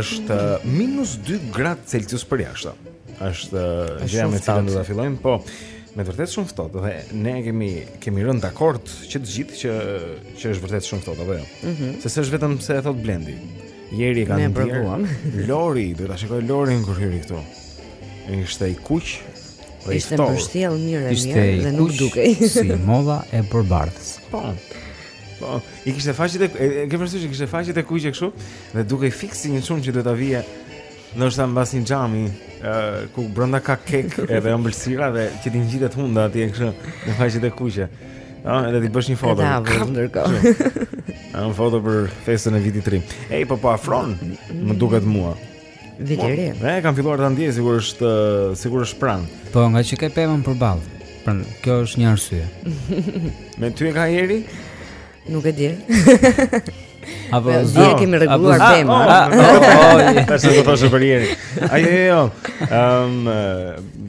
Është minus 2 grad Celsius për jashtë. Është gjëja me cilën do ta fillojmë. Po. Me të vërtetë shumë ftohtë dhe ne kemi kemi rënë dakord që të gjithë që që është vërtet shumë ftohtë apo jo. Mm -hmm. Se s'është vetëm se e thot Blendi. Jeri ka provuar. Lori, do ta shikoj Lorin kur hyri këtu. Ishte i kuq. Po ishte mbështjellë mirë e mirë dhe nuk dukej. Si molla e Borëbardhës. Po. Po, i kishte faqet e e ke parasysh i kishte faqet e kuqe kështu dhe dukej fiks si një çun që do ta vije ndoshta mbas një xhami ë ku brenda ka kek edhe ëmbëlsira dhe që t'i ngjitet hunda atje kështu në faqet e kuqe. Ë, edhe t'i bësh një foto. Ta vë ndërkohë. Ë, një foto për festën e vitit të ri. Ej, po po afron, më duket mua. Viti i ri. E kam filluar ta ndjej sikur është sikur është pranë. Po, nga që ke pemën përballë. Pra, kjo është një arsye. Me ty e ka Jeri? Nuk e di. Apo po, zë e kemi rregulluar pemën. Ah, ah, ah, po, tash do të thosë për Jeri. Ai jo. Ehm,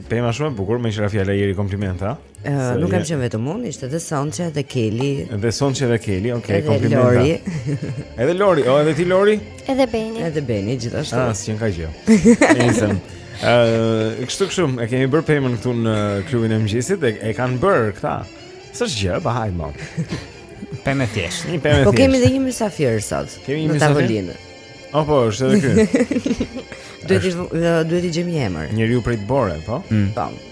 pema shumë e bukur, më shira fjala Jeri kompliment, ha. Uh, nuk kam qenë vetëm unë, ishte dhe Sonçe dhe Keli. Dhe Sonçe dhe Keli, okay, komplimente. Edhe Lori. edhe Lori, oh, edhe ti Lori? Edhe Beni. Edhe Beni gjithashtu. Ah, s'qenka gjë. Nisem. Ëh, uh, kështu kështu, e kemi bërë pemën këtu në klubin e mëngjesit, e, e kanë bërë këta. S'është gjë, pa hajt më. Pemë thjesht, një pemë po thjesht. Po kemi dhe një mysafir sot. Kemi një mysafir. Oh, po, është edhe ky. Duhet të duhet të gjejmë një emër. Njëriu prej bore, po? Mm. Po.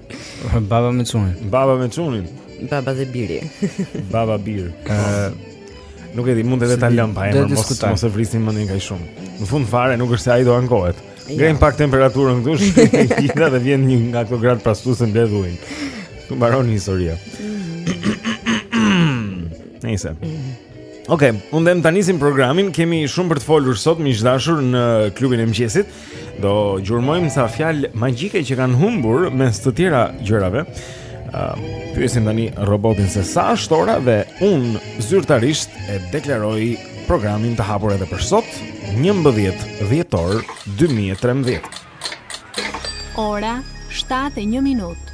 Baba me çunin. Baba me çunin. Baba dhe biri. Baba bir. Ë Nuk e di, mund edhe ta lëm pa emër, mos mos e vrisni mendjen kaq shumë. Në fund fare nuk është se ai do ankohet. Jo. Ngremë pak temperaturën këtu, shkrin dhe vjen një nga këto gratë pastruese mbledh ujin. Aty mbaron historia. Nëse. Okej, okay, unë them ta nisim programin, kemi shumë për të folur sot miq të dashur në klubin e mëngjesit. Do gjurmojmë ca fjalë magjike që kanë humbur mes të tjera gjërave. Uh, pyesim tani robotin se sa është ora dhe unë zyrtarisht e deklaroj programin të hapur edhe për sot, 11 dhjetor 2013. Ora 7:01 minutë.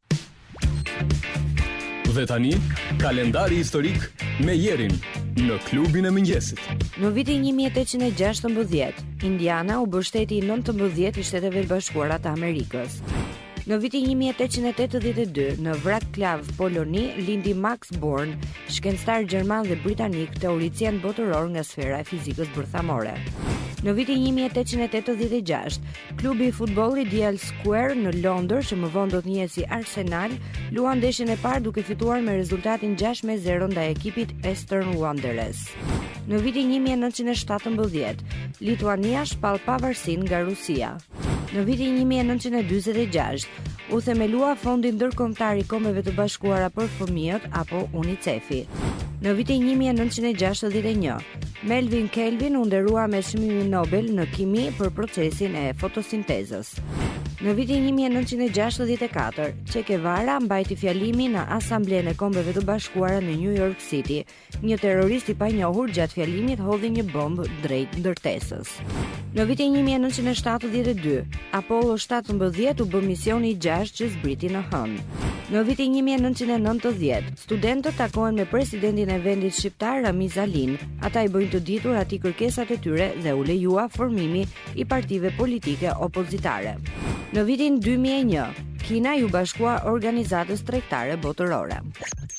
Dhe tani, kalendari historik me Jerin në klubin e mëngjesit. Në vitin 1816, Indiana u bë shteti i 19 i Shteteve të Bashkuara të Amerikës. Në vitin 1882, në Vrocllav, Poloni, lindi Max Born, shkencëtar gjerman dhe britanik, teoricien botëror nga sfera e fizikës bërthamore. Në vitin 1886, Klubi i futbollit Dial Square në Londër, që më vonë do të njihej si Arsenal, luan ndeshjen e parë duke fituar me rezultatin 6-0 ndaj ekipit Eastern Wanderers. Në vitin 1917, Lituania shpall pavarësinë nga Rusia. Në vitin 1946, u themelua Fondi Ndërkombëtar i Kombeve të Bashkuara për Fëmijët apo UNICEF-i. Në vitin 1961, Melvin Kelvin u nderua me çmimin Nobel në kimi për procesin e fotosintezës. Në vitin 1964, Che Guevara mbajti fjalimin në Asamblenë e Kombeve të Bashkuara në New York City. Një terrorist i panjohur gjatë fjalimit hodhi një bombë drejt ndërtesës. Në vitin 1972, Apollo 17 u bë misioni i gjashtë që zbriti në Hënë. Në vitin 1990, studentët takohen me presidentin e vendit shqiptar Ramiz Alin. Ata i bëjnë të ditur atij kërkesat e tyre dhe u lejua formimi i partive politike opozitare. Në vitin 2001, Kina iu bashkua Organizatës Tregtare Botërore.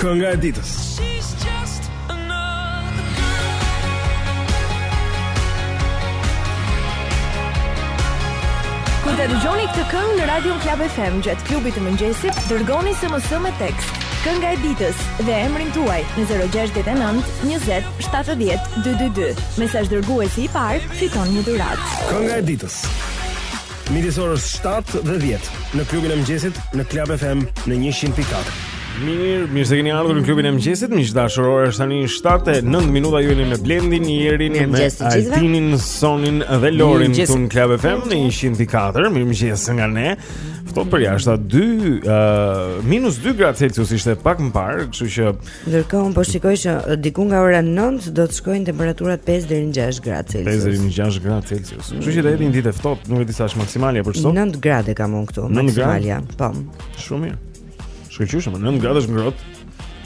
Kënga e ditës. Kur ta dëgjoni këtë këngë në Radio Klab FM gjatë klubit të mëngjesit, dërgoni SMS me tekst. Kënga e ditës dhe emrin tuaj në 069 20 70 222. Mesazh dërguesi i parë, fiton një dhuratë. Kënga e ditës. Midis orës 7 dhe 10 në klubin e mëngjesit në Club FM në 100.4. Mirë, mirë se keni ardhur në klubin e mëngjesit. Miq të dashur, ora është tani 7:09 minuta. Ju jeni me Blendin, Jerin, Altinin, Sonin dhe Lorin këtu në Club FM në 104. Mirë mëngjes nga ne. Ftohtë përjashta 2 uh, minus 2 gradë Celsius ishte pak më parë, kështu që Ndërkohë un po shikoj që diku nga ora 9 do të shkojnë temperaturat 5 deri në 6 gradë Celsius. 5 deri në 6 gradë Celsius. Kështu që do jetë një ditë e ftohtë, nuk e di sa është maksimalja për sot. 9 gradë kam unë këtu, maksimalja. Po. Shumë mirë. Shkëlqyshëm, 9 gradë është ngrohtë.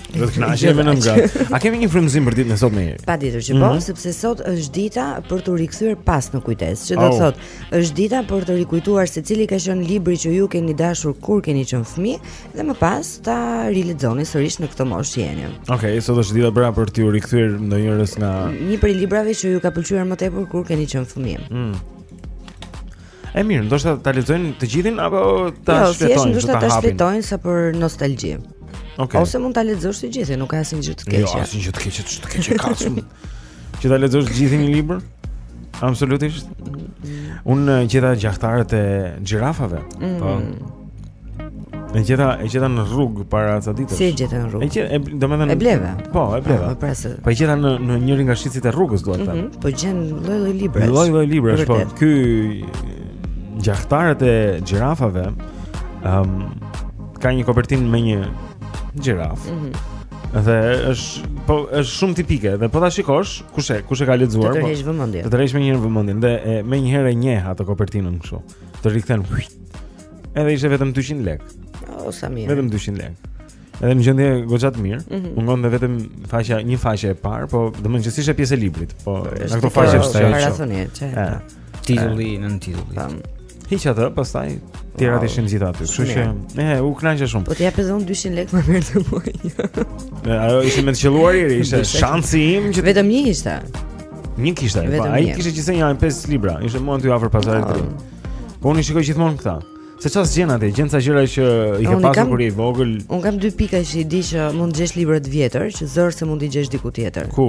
Do të kënaqem me 9 gradë. A kemi një frymëzim për ditën e sotme? Patjetër që po, mhm. sepse sot është dita për t'u rikthyer pas në kujtesë, që do të thotë, është dita për të rikujtuar se cili ka qenë libri që ju keni dashur kur keni qenë fëmijë, dhe më pas ta rilexoni sërish në këtë moshë që jeni. Okej, okay, sot është dita pra për t'iu rikthyer ndonjërs nga një prej librave që ju ka pëlqyer më tepër kur keni qenë fëmijë. Mm. E mirë, ndoshta ta lexojnë të gjithin apo ta jo, shfletojnë? Jo, thjesht ndoshta ta shfletojnë sa për nostalgji. Okej. Okay. Ose mund ta lexosh të gjithin, nuk ka asnjë gjë të keqe. Jo, asnjë gjë të keqe, ç'të keqe ka shumë. Që ta lexosh të gjithin një libër? Absolutisht. Unë eh, gjeta gjahtarët e xhirafave. Mm. Po. E gjeta e gjeta në rrugë para ca ditësh. Si e gjeta në rrugë? E gjeta, domethënë E bleve. Po, e bleve. Ah, po pra se. Po e gjeta në në njërin nga shitësit e rrugës, duhet të them. Mhm, po gjen lloj-lloj libra. Lloj-lloj libra, po. Ky gjahtarët e xhirafave, ëm, ehm, um, ka një kopertinë me një xhirafë. Mhm. Mm Dhe është po është shumë tipike dhe po ta shikosh kush e kush e ka lexuar. Të tërheq po, vëmendjen. Të tërheq menjëherë vëmendjen dhe e menjëherë e njeh atë kopertinën kështu. Të rikthen. Edhe ishte vetëm 200 lekë. O sa mirë. Vetëm 200 lekë. Edhe në gjendje goxha të mirë. Mm -hmm. Mungonte vetëm faqja, një faqe e parë, po domethënë që s'ishte pjesë e librit, po në këto faqe është ajo. Është parasonë, çe. Titulli nëntitulli. Hiq atë, pastaj të tjerat wow. ishin të gjitha aty. Kështu që, e, u kënaqa shumë. Po t'i jap edhe 200 lekë për mirë mua. Ajo ishte me të qelluar i ishte shansi im që vetëm një ishte. Një kishte, po ai kishte që se janë 5 libra, ishte mu aty afër pazarit të ri. Po unë i shikoj gjithmonë këta. Se çfarë gjen atë? Gjen ca gjëra që i ke pasur kur ishe i vogël. Unë kam dy pika që i di që mund të gjesh libra të vjetër, që zor se mund të gjesh diku tjetër. Ku?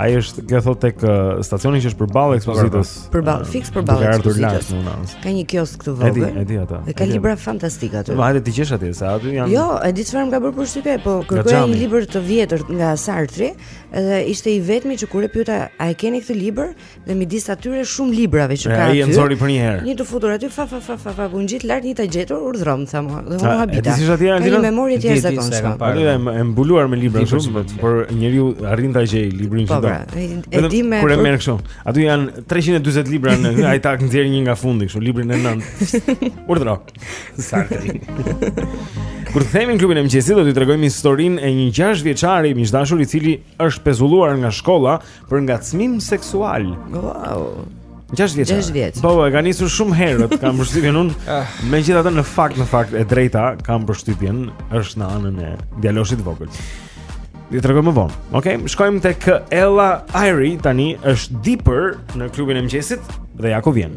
Ai është, ç'thotë tek stacioni që është përballë ekspozitës. Përballë, fiks përballë ekspozitës. Ka një kioskë të vogël. E di, e di atë. Dhe ka libra fantastikë aty. Po hajde t'i gjesh atje, se aty janë. Jo, e di çfarë më ka bërë përshtypje, po kërkoja një libër të vjetër nga Sartri, dhe ishte i vetmi që kur e pyeta, a e keni këtë libër? Dhe midis atyre shumë librave që ka aty. Ai e nxori përnjëherë. Një të futur aty fa fa fa fa fa u ngjit lart një të gjetur urdhëro më tha mua. Dhe u habita. Ti thua ti aty? Një memorie të jashtëzakonshme. Ai i mbuluar me libra shumë, por njeriu arrin ta gjejë librin që po, do. Po, e di me. Kur e merr kështu. Aty janë 340 libra dhe ai tak nxjerr një nga fundi kështu, librin e nëntë. Urdhëro. Sa ti. Kur të kthehemi në klubin e mëngjesit, do t'ju tregojmë historinë e një 6 vjeçari, miq të dashur, i cili është pezulluar nga shkolla Për ngacmim seksual. Wow. 6 vjeç. 6 vjeç. Po, e ka nisur shumë herët, kam përshtypjen unë. Ah. Megjithatë në fakt, në fakt e drejta kam përshtypjen është në anën e djaloshit të vogël. Ju tregoj më vonë. Okej, okay? shkojmë tek Ella Eyre tani është deeper në klubin e mëngjesit dhe ja ku vjen.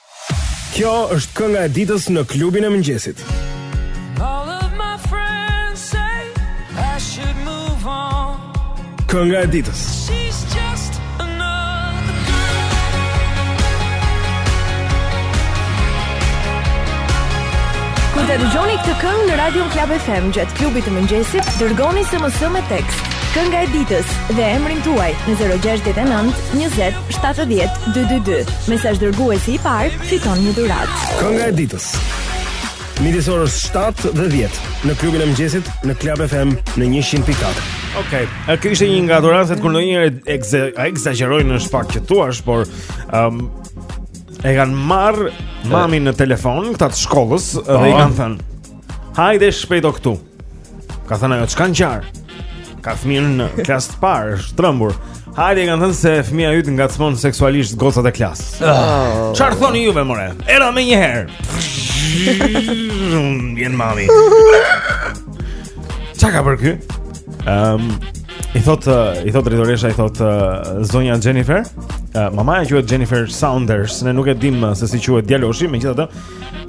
Kjo është kënga e ditës në klubin e mëngjesit. Kënga e ditës. Kur të dëgjoni këtë këngë në Radio Club FM gjatë klubit të mëngjesit, dërgoni SMS me tekst Kënga e ditës dhe emrin tuaj në 069 20 70 222. Mesazh dërguesi i parë fiton një dhuratë. Kënga e ditës. Midis orës 7 dhe 10 në klubin e mëngjesit në Club FM në 100.4. Okej. Okay. Ky ishte një nga ato raste kur ndonjëherë ekzagjerojnë në shkollë që thua, por ëm um, e kanë marr mamin në telefon këta të shkollës dhe i po. kanë thënë Hajde shpejt këtu. Ka thënë ajo ç'ka ngjarë. Ka fëmijën në klasë të parë, është trembur. Hajde kanë thënë se fëmija yt ngacmon seksualisht gocat e klasës. Ah. Çfarë thoni juve more? Ejani një herë. Vjen mami. Çfarë ka bërë ky? Ehm, um, i thotë eh, i thotë drejtoresha i thotë eh, zonja Jennifer. Uh, mamaja quhet Jennifer Saunders, ne nuk e dimë se si quhet djaloshi, megjithatë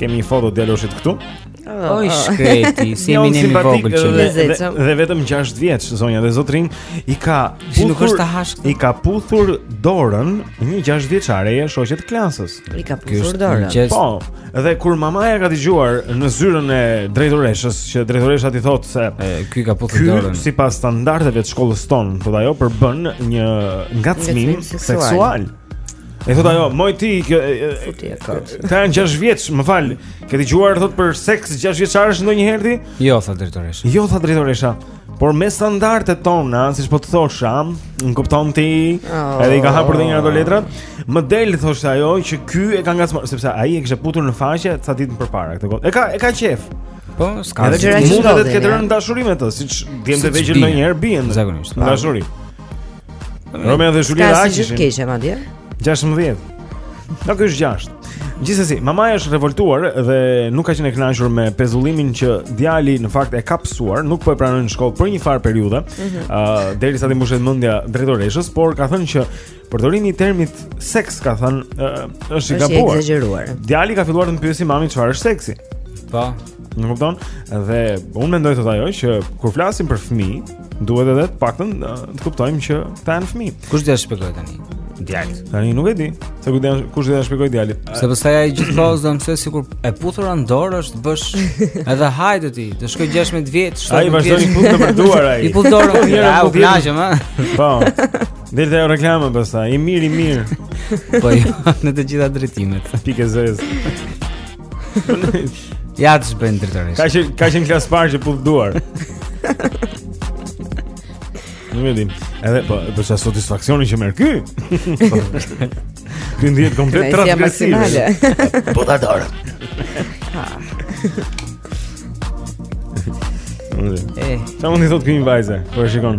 kemi një foto të djaloshit këtu. Oh, o i shkreti, si jemi ne në vogël që ne zecëm. Dhe vetëm 6 vjeç zonja dhe zotërinj i ka puthur, nuk është hashk. I ka puthur dorën një 6 vjeçareje shoqe të klasës. I ka puthur dorën. Po. Dhe kur mamaja ka dëgjuar në zyrën e drejtoreshës që drejtoresha i thotë se ky ka puthur dorën. Ky sipas standardeve të shkollës tonë, thotë ajo, përbën një ngacmim seksual. seksual. E thotë ajo, moj ti po futja kot. Ka 6 vjeç, më fal. Ke dëgjuar thotë për seks 6 vjeçarësh ndonjëherë ti? Jo, tha drejtoresha. Jo, tha drejtoresha. Por me standardet tona, siç po të thosha, më kupton ti, oh. edhe i ka hapur dhe nja dy letra. Më del thoshte ajo që ky e ka ngacmuar sepse ai e kishte puthur në faqe ca ditë më përpara këtë gocë. E ka e ka qejf. Po, s'ka. Edhe që mund të ketë rënë në dashuri me të, siç djem të vegjël ndonjëherë bien. Zakonisht. Dashuri. Romeo dhe Julieta aq ishin. S'ka asgjë të keqe madje 16 Nuk është gjashtë. Gjithsesi, mamaja është revoltuar dhe nuk ka qenë e kënaqur me pezullimin që djali në fakt e ka pësuar, nuk po e pranojnë në shkollë për një farë periudhe, ëh, mm -hmm. uh, derisa t'i mbushet mendja drejtoreshës, por ka thënë që përdorimi i termit seks ka thënë uh, është i gabuar. Është ekzagjeruar. Djali ka filluar të pyesë mamin çfarë është seksi. Po. Nuk kupton? Dhe unë mendoj thotë ajo që kur flasim për fëmijë, Duhet edhe të paktën të kuptojmë që ata janë fëmijë. Kush do t'ia shpjegojë tani djalit. Tani nuk e di. Se ku janë kush do t'ia shpjegojë djalit? Se pastaj ai gjithë kohën do të mësojë sikur e puthura në dorë është bësh edhe hajde ti, të shkojë 16 vjeç, 17 vjeç. Ai vazhdon i puth për duar ai. I puth dorën mirë, ja, u plaqem, ha. Po. Dhe të reklamë pastaj, i mirë, i mirë. Po jo, në të gjitha drejtimet. Pikë e zezë. Ja të shbëjnë dritorisht Ka që ka qenë klasë e parë që puth duar Nuk e dimë Edhe po, për po atë satisfaksionin që merr ky Ky ndihet komplet transgresiv Putha dorë Ça mundi thotë këmi vajze Për po e shikon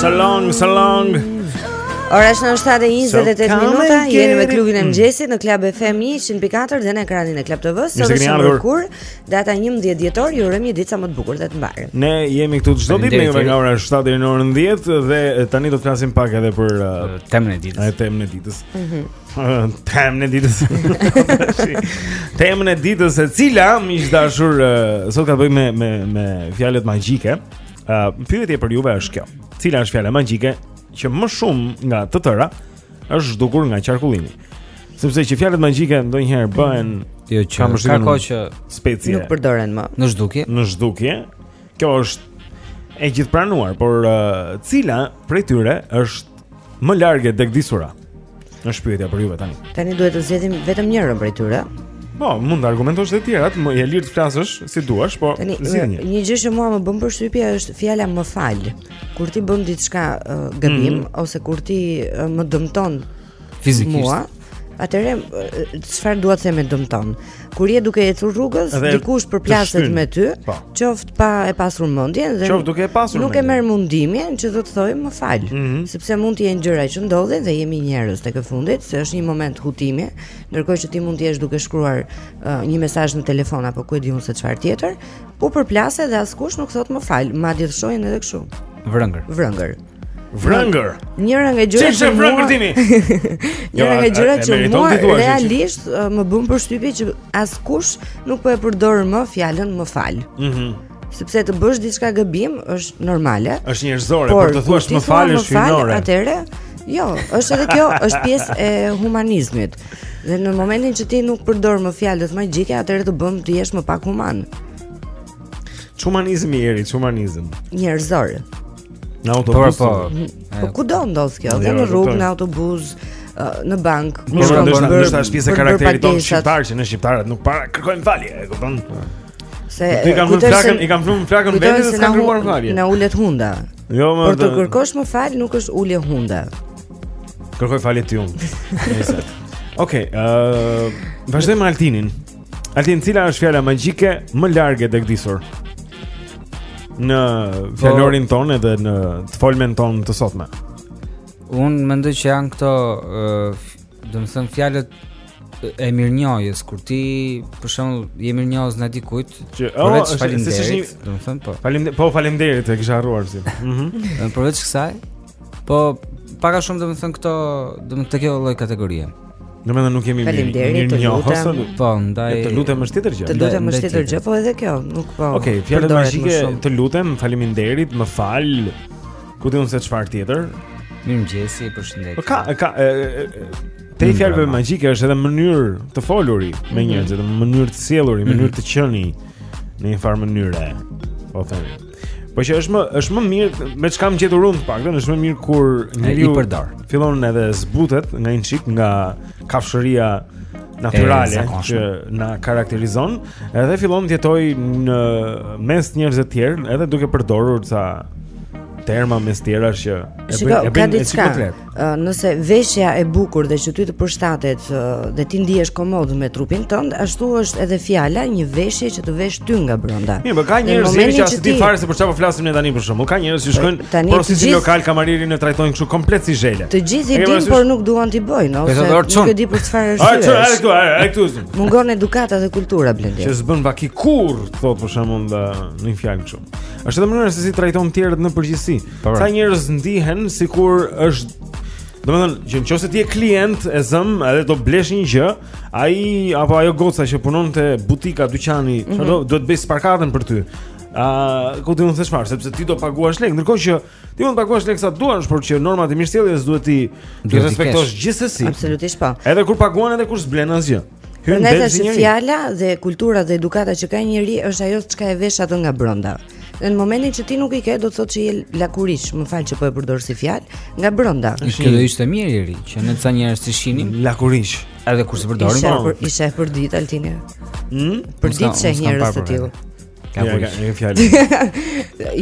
Salong, salong Ora është në 7.28 minuta Jeni me klubin e mm. mëgjesit në Club FM 100.4 Dhe në ekranin e Club TV-së Sot është në kur Data 11 dhjetor Ju urojmë një ditë sa më të bukur dhe të mbarë Ne jemi këtu çdo ditë Me nga ora 7 deri në orën 10 Dhe tani do të flasim pak edhe për uh, Temën e ditës Temën e ditës mm -hmm. Temën e ditës. Temën e ditës e cila miq të dashur sot ka të bëjë me me me fjalët magjike. Uh, pyetje për juve është kjo. Cila është fjala magjike që më shumë nga të tëra është zhdukur nga qarkullimi? Sepse që fjalët magjike ndonjëherë bëhen jo që ka më shumë që specie. Nuk përdoren më. Në zhdukje. Në zhdukje. Kjo është e gjithëpranuar, por uh, cila prej tyre është më larg e degdisura? Kjo është pyetja për juve tani. Tani duhet të zgjedhim vetëm njërën prej tyre. Po, mund të argumentosh te tjerat, je e lirë të flasësh si duash, po zgjidh një. Një gjë që mua më bën përshtypje është fjala më fal. Kur ti bën diçka uh, gabim mm -hmm. ose kur ti uh, më dëmton Fizikisht. Mua, Atëherë çfarë dua të them me dëmton? Kur je duke ecur rrugës, dhe dikush përplaset me ty, po. qoftë pa e pasur mendjen dhe qoftë duke e pasur mendjen nuk e merr mundimin që të të thojë më fal, mm -hmm. sepse mund të jenë gjëra që ndodhin dhe jemi njerëz tek e fundit, se është një moment hutimi, ndërkohë që ti mund të jesh duke shkruar uh, një mesazh në telefon apo ku e di unë se çfarë tjetër, të përplaset dhe askush nuk thotë më fal, madje shohin edhe kështu. Vrëngër. Vrëngër. Vrëngër. Njëra nga gjërat që vrëngër ti mi. Njëra nga gjërat që mua realisht më bën përshtypje që askush nuk po e përdor më fjalën më fal. Mhm. Mm Sepse të bësh diçka gabim është normale. Është njerëzore, por, por të thuash më fal është hyjnore. Atëre, jo, është edhe kjo, është pjesë e humanizmit. Dhe në momentin që ti nuk përdor më fjalët magjike, atëre të bën të jesh më pak human. Humanizmi i ri, humanizëm. Njerëzor. Në autobus. Po, po. Po ku do ndodh kjo? Dhe në rrugë, në autobus, në bankë. Po, nuk është ndoshta pjesë e karakterit tonë shqiptar që ne shqiptarët nuk para kërkojmë falje, e kupton? Se i kam vënë flakën, i kam vënë flakën vendit se s'kam kërkuar falje. Na ulet hunda. Jo, mo. Por të kërkosh më fal nuk është ulje hunde. Kërkoj falje ti unë. Okej, ë, vazhdojmë me Altinin. Altin, cila është fjala magjike më larg e degdisur? Në fjalorin po- tonë edhe në të folmen tonë të sotme. Unë mendoj që janë këto, domethënë fjalët e mirënjohjes kur ti për shembull je mirënjohës ndaj dikujt që oh, përveç faleminderit, domethënë po. Faleminderit, po faleminderit e kisha harruar si. Mhm. Përveç kësaj, Po pak a shumë domethënë këto domethënë të kjo lloj kategorie. Në mendon nuk jemi mirë. Mirë njohës. Po, ndaj. Të lutem është tjetër gjë. Të lutem është tjetër gjë, po edhe kjo nuk po. Okej, fjalët magjike, të lutem, faleminderit, më fal. Ku di unë se çfarë tjetër? Mirëmëngjesi, përshëndetje. Po ka ka te mm, fjalëve magjike është edhe mënyrë të foluri me mm-hmm. njerëzit, mënyrë të sjelluri, mënyrë mm-hmm. të qeni në një farë mënyre. Po thënë. Po që është më është më mirë me çka kam gjetur unë të paktën, është më mirë kur njeriu i përdor. Fillon edhe zbutet nga një çik nga kafshëria natyrale që na karakterizon, edhe fillon të jetojë në mes njerëzve të tjerë, edhe duke përdorur ca terma mes tjerash që e bëjnë e bëjnë e nëse veshja e bukur dhe që ty të përshtatet dhe ti ndihesh komod me trupin tënd, ashtu është edhe fjala një veshje që të vesh ty nga brenda. Mirë, ka njerëz që as e dinë fare se për çfarë po flasim ne tani për shembull. Ka njerëz që shkojnë porosisin lokal kamarierin e trajtojnë kështu komplet si zhele. Të gjithë i dinë, por nuk duan t'i bëjnë, ose nuk e di për çfarë është. Ai çon, ai këtu, ai këtu. Mungon edukata dhe kultura Blendi. Që s'bën vaki kurrë, thotë për shembull në një fjalë kështu. Është edhe mënyra se si trajton të tjerët në përgjithësi. Po. Sa njerëz ndihen sikur është Domethënë, që në qoftë se ti je klient e zëmë, edhe do blesh një gjë, ai apo ajo goca që punon te butika, dyqani, mm -hmm. duhet të bëjë spakatën për ty. A uh, ku ti mund të thuash fare, sepse ti do paguash lek, ndërkohë që ti mund të paguash lek sa duash, por që normat e mirësjelljes duhet t'i respektosh gjithsesi. Absolutisht po. Edhe kur paguan edhe kur s'blen asgjë. Hyn në vetë njeri. Fjala dhe kultura dhe edukata që ka njeriu është ajo çka e vesh atë nga brenda. Në momentin që ti nuk i ke, do të thotë që je lakurish, më fal që po e përdor si fjalë, nga brenda. Kjo do ishte mirë Iri, që ne ca njerëz t'i shihnim lakurish. Edhe kur s'i përdorim. I shoh, i shoh përditë Altini. Hm? Përditë sheh njerëz të tillë. Ka ja, ka, një fjalë.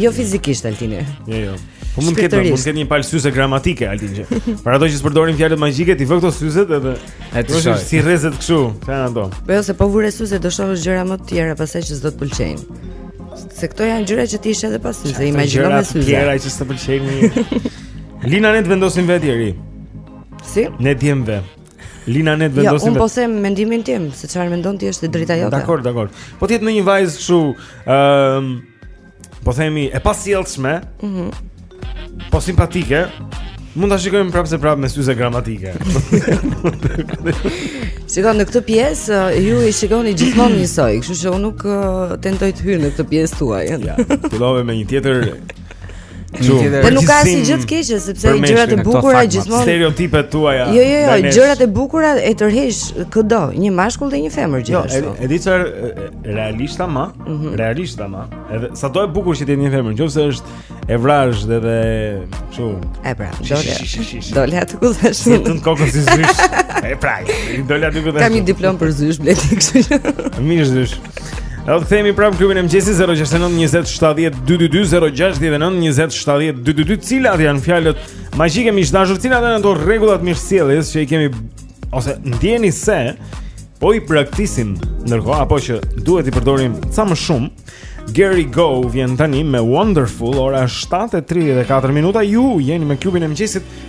jo fizikisht Altini. Jo, jo. Po mund të ketë, mund të ketë një palë syze gramatike Altini. Për ato që s'përdorin fjalët magjike, ti vë këto syzet edhe e të shoh. Si rrezet kështu, kanë ato. Po jo se po vure syze do shohësh gjëra më të tjera pastaj që s'do të pëlqejnë. Se këto janë gjëra që ti i sheh edhe pa syze, imagjino me syze. Gjëra që s'të pëlqejnë. Lina ne të vendosim vetë Iri. Si? Ne djemve. Lina ne të vendosim. Jo, unë po them mendimin tim, se çfarë mendon ti është e drejta jote. Dakord, dakord. Po të jetë një vajzë kështu, ëm um, po themi e pasjellshme. Mhm. Mm po simpatike. Mund ta shikojmë prapë se prapë me syze gramatike. Shiko në këtë pjesë ju i shikoni gjithmonë njësoj, kështu që unë nuk tentoj të hyj në këtë pjesë tuaj. Ja, fillove me një tjetër Kështu. Po nuk ka asnjë gjë të keqe sepse gjërat e bukura gjithmonë stereotipet tuaja. Jo, jo, jo, gjërat e bukura e tërheqin këdo, një mashkull dhe një femër jo, gjithashtu. Jo, e di çfarë realisht ama, mhm. realisht ama, edhe sado e bukur që të jetë një femër, nëse është e vrazhdë edhe kështu. E pra, dole. Dole aty ku thash. Mos tund kokën si zysh. E pra, dole aty ku thash. Kam një diplomë për zysh, bletik. Mirë zysh. E do të kthehemi prapë klubin e mëngjesit 069 27 222 069 27 222 Cilat janë fjalët magjike miq të dashur Cilat janë ato rregullat e mirësjelljes Që i kemi Ose ndjeni se Po i praktikojmë Ndërkohë apo që duhet t'i përdorim Ca më shumë Gary Go vjen tani me Wonderful Ora 7.34 minuta Ju jeni me klubin e mëngjesit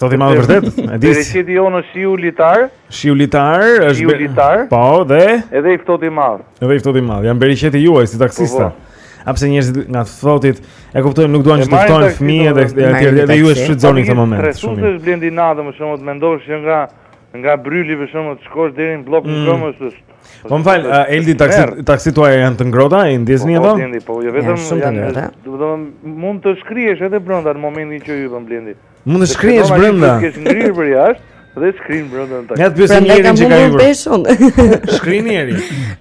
Ftohti i madh vërtet. E di. Bereqeti ynë është shiu litar. Shiu litar është shiu litar. Po, dhe edhe i ftohti i madh. Edhe i ftohti i madh. Janë bereqeti juaj si taksistë. Po, po. Sepse njerëzit nga të ftohtit e kuptojnë nuk duan që të ftohin fëmijët dhe etj dhe ju e shfrytëzoni këtë moment. Shumë mirë. Është Blendi natën më shumë të mendosh që nga nga Brryli për shembull të shkosh deri në Bllok mm. këmbë është. Po më fal, Eldi taksitë taksitë tuaja janë të ngrohta, i ndizni ato? Po, po, po, jo vetëm janë. Do të thotë mund të shkrihesh edhe brenda në momentin që hyn Blendi. Mund të shkrihesh brenda. Ti ke ngrirë për jashtë dhe shkrin brenda në taksi. Ja të pyesim njërin që ka hyrë. Shkrin njëri.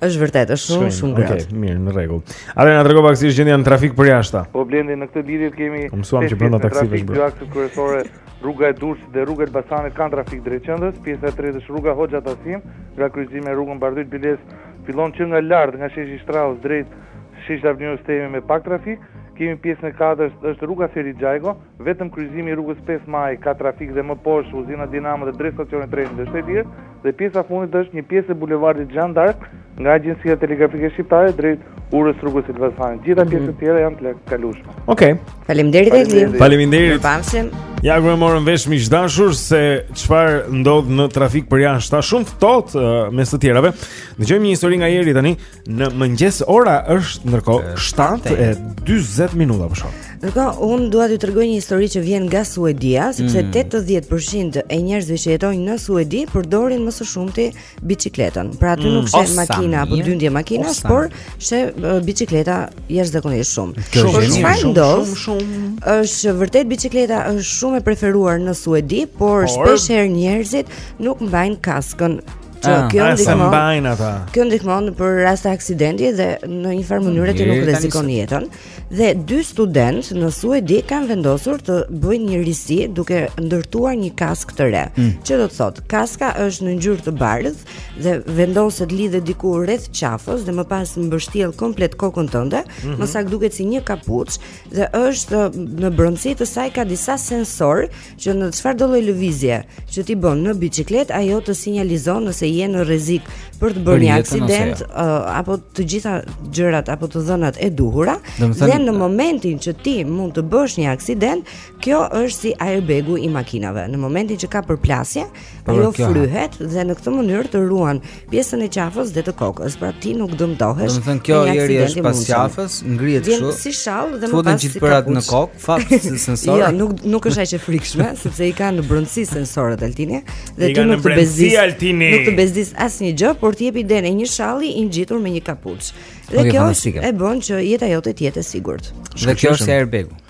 Është vërtet, është shumë shumë ngrohtë. Okej, okay, mirë, në rregull. A do na tregosh pak si është gjendja në trafik për jashtë? Po Blendi në këtë lidhje kemi po mësuam që brenda taksive është verë. Dy akset kryesore rruga e Durrësit dhe rruga e Elbasanit kanë trafik drejt qendrës, pjesa e tretë është rruga Hoxha Tahsim, nga kryqëzimi me rrugën Bardhyl, biles, fillon që nga lart nga sheshi Strauss drejt sheshit Avni Rustemi me pak trafik, kemi pjesën e katërt është rruga Ferit Xhajko, Vetëm kryqëzimi i rrugës pesë Maj ka trafik dhe më poshtë uzina Dinamo dhe drejt stacionit të trenit është e lirë dhe pjesa e fundit është një pjesë e bulevardit Zhan d'Ark nga agjencia telegrafike shqiptare drejt urës rrugës së Elbasanit. Gjitha mhm. pjesët e tjera janë të kalueshme. Okej. Okay. Faleminderit Eldi. Faleminderit. Pafshim. Ja ku e morëm vesh miq të dashur se çfarë ndodh në trafik për jashtë. Shumë ftohtë mes të tjerave. Dëgjojmë një histori nga ieri tani. Në mëngjes ora është ndërkohë 7:40 minuta për shkak. Ndërkohë unë dua t'ju tregoj një histori që vjen nga Suedia, sepse mm. 80% e njerëzve që jetojnë në Suedi përdorin më së shumti biçikletën. Pra aty mm. nuk sheh makina apo dyndje makinash, por sheh biçikleta jashtëzakonisht shumë. Por çfarë ndodh? Është vërtet biçikleta është shumë e preferuar në Suedi, por, por... shpesh herë njerëzit nuk mbajnë kaskën Që ah, kjo ndihmon. Kjo ndihmon për raste aksidenti dhe në një farë mënyrë ti nuk rrezikon jetën. Dhe dy studentë në Suedi kanë vendosur të bëjnë një risi duke ndërtuar një kaskë të re. Mm. Që do të thotë, kaska është në ngjyrë të bardhë dhe vendoset lidhet diku rreth qafës dhe më pas mbështjell komplet kokën tënde, mm -hmm. më saktë duket si një kapuç dhe është në brendësi të saj ka disa sensorë që në çfarëdo lloj lëvizje që ti bën në biçikletë, ajo të sinjalizon nëse je në rrezik për të bërë një aksident uh, apo të gjitha gjërat apo të dhënat e duhura. Dhe në momentin që ti mund të bësh një aksident, kjo është si airbagu i makinave. Në momentin që ka përplasje, Po ajo fryhet dhe në këtë mënyrë të ruan pjesën e qafës dhe të kokës, pra ti nuk dëmtohesh. Domethënë kjo Ieri është pas qafës, ngrihet kështu. Vjen si shall dhe më pas si kapuç. në kokë, fakt si sensor. Jo, nuk nuk është aq e frikshme, sepse i kanë në brendësi sensorët Altini dhe ti nuk të bezdis. Nuk të bezdis asnjë gjë, por të jep idenë e një shalli i ngjitur me një kapuç. Dhe kjo e bën që jeta jote të jetë e sigurt. Dhe kjo është airbag.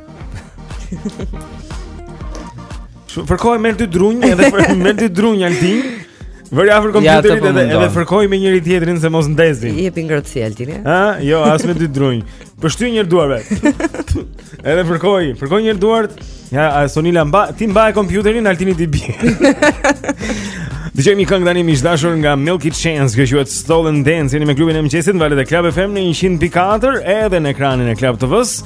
Fërkoje me dy drunj, edhe me dy drunj Altin. Vëre afër kompjuterit edhe edhe fërkoji me njëri-tjetrin se mos ndezin. I jepin ngrohtësi Altin. Ha, jo, as me dy drunj. Pështyji duarve. Edhe fërkoji, fërkoji duart. Ja, Sonila mba, ti mbaje kompjuterin Altini t'i bjerë. Dëgjojmë një këngë tani miq të dashur nga Milky Chance, që quhet Stolen Dance, jeni me klubin e mëngjesit, në valët e Club FM në 100.4 edhe në ekranin e Club TV-s.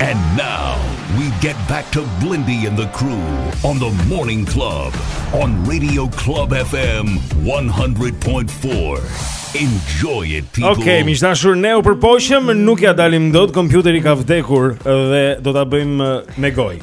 And now we get back to Blendi and the crew on the morning club on Radio Club FM 100.4. Enjoy it people. Okej, miq të dashur, ne u përpoqëm, nuk ia dalim dot, kompjuteri ka vdekur dhe do ta bëjmë me gojë.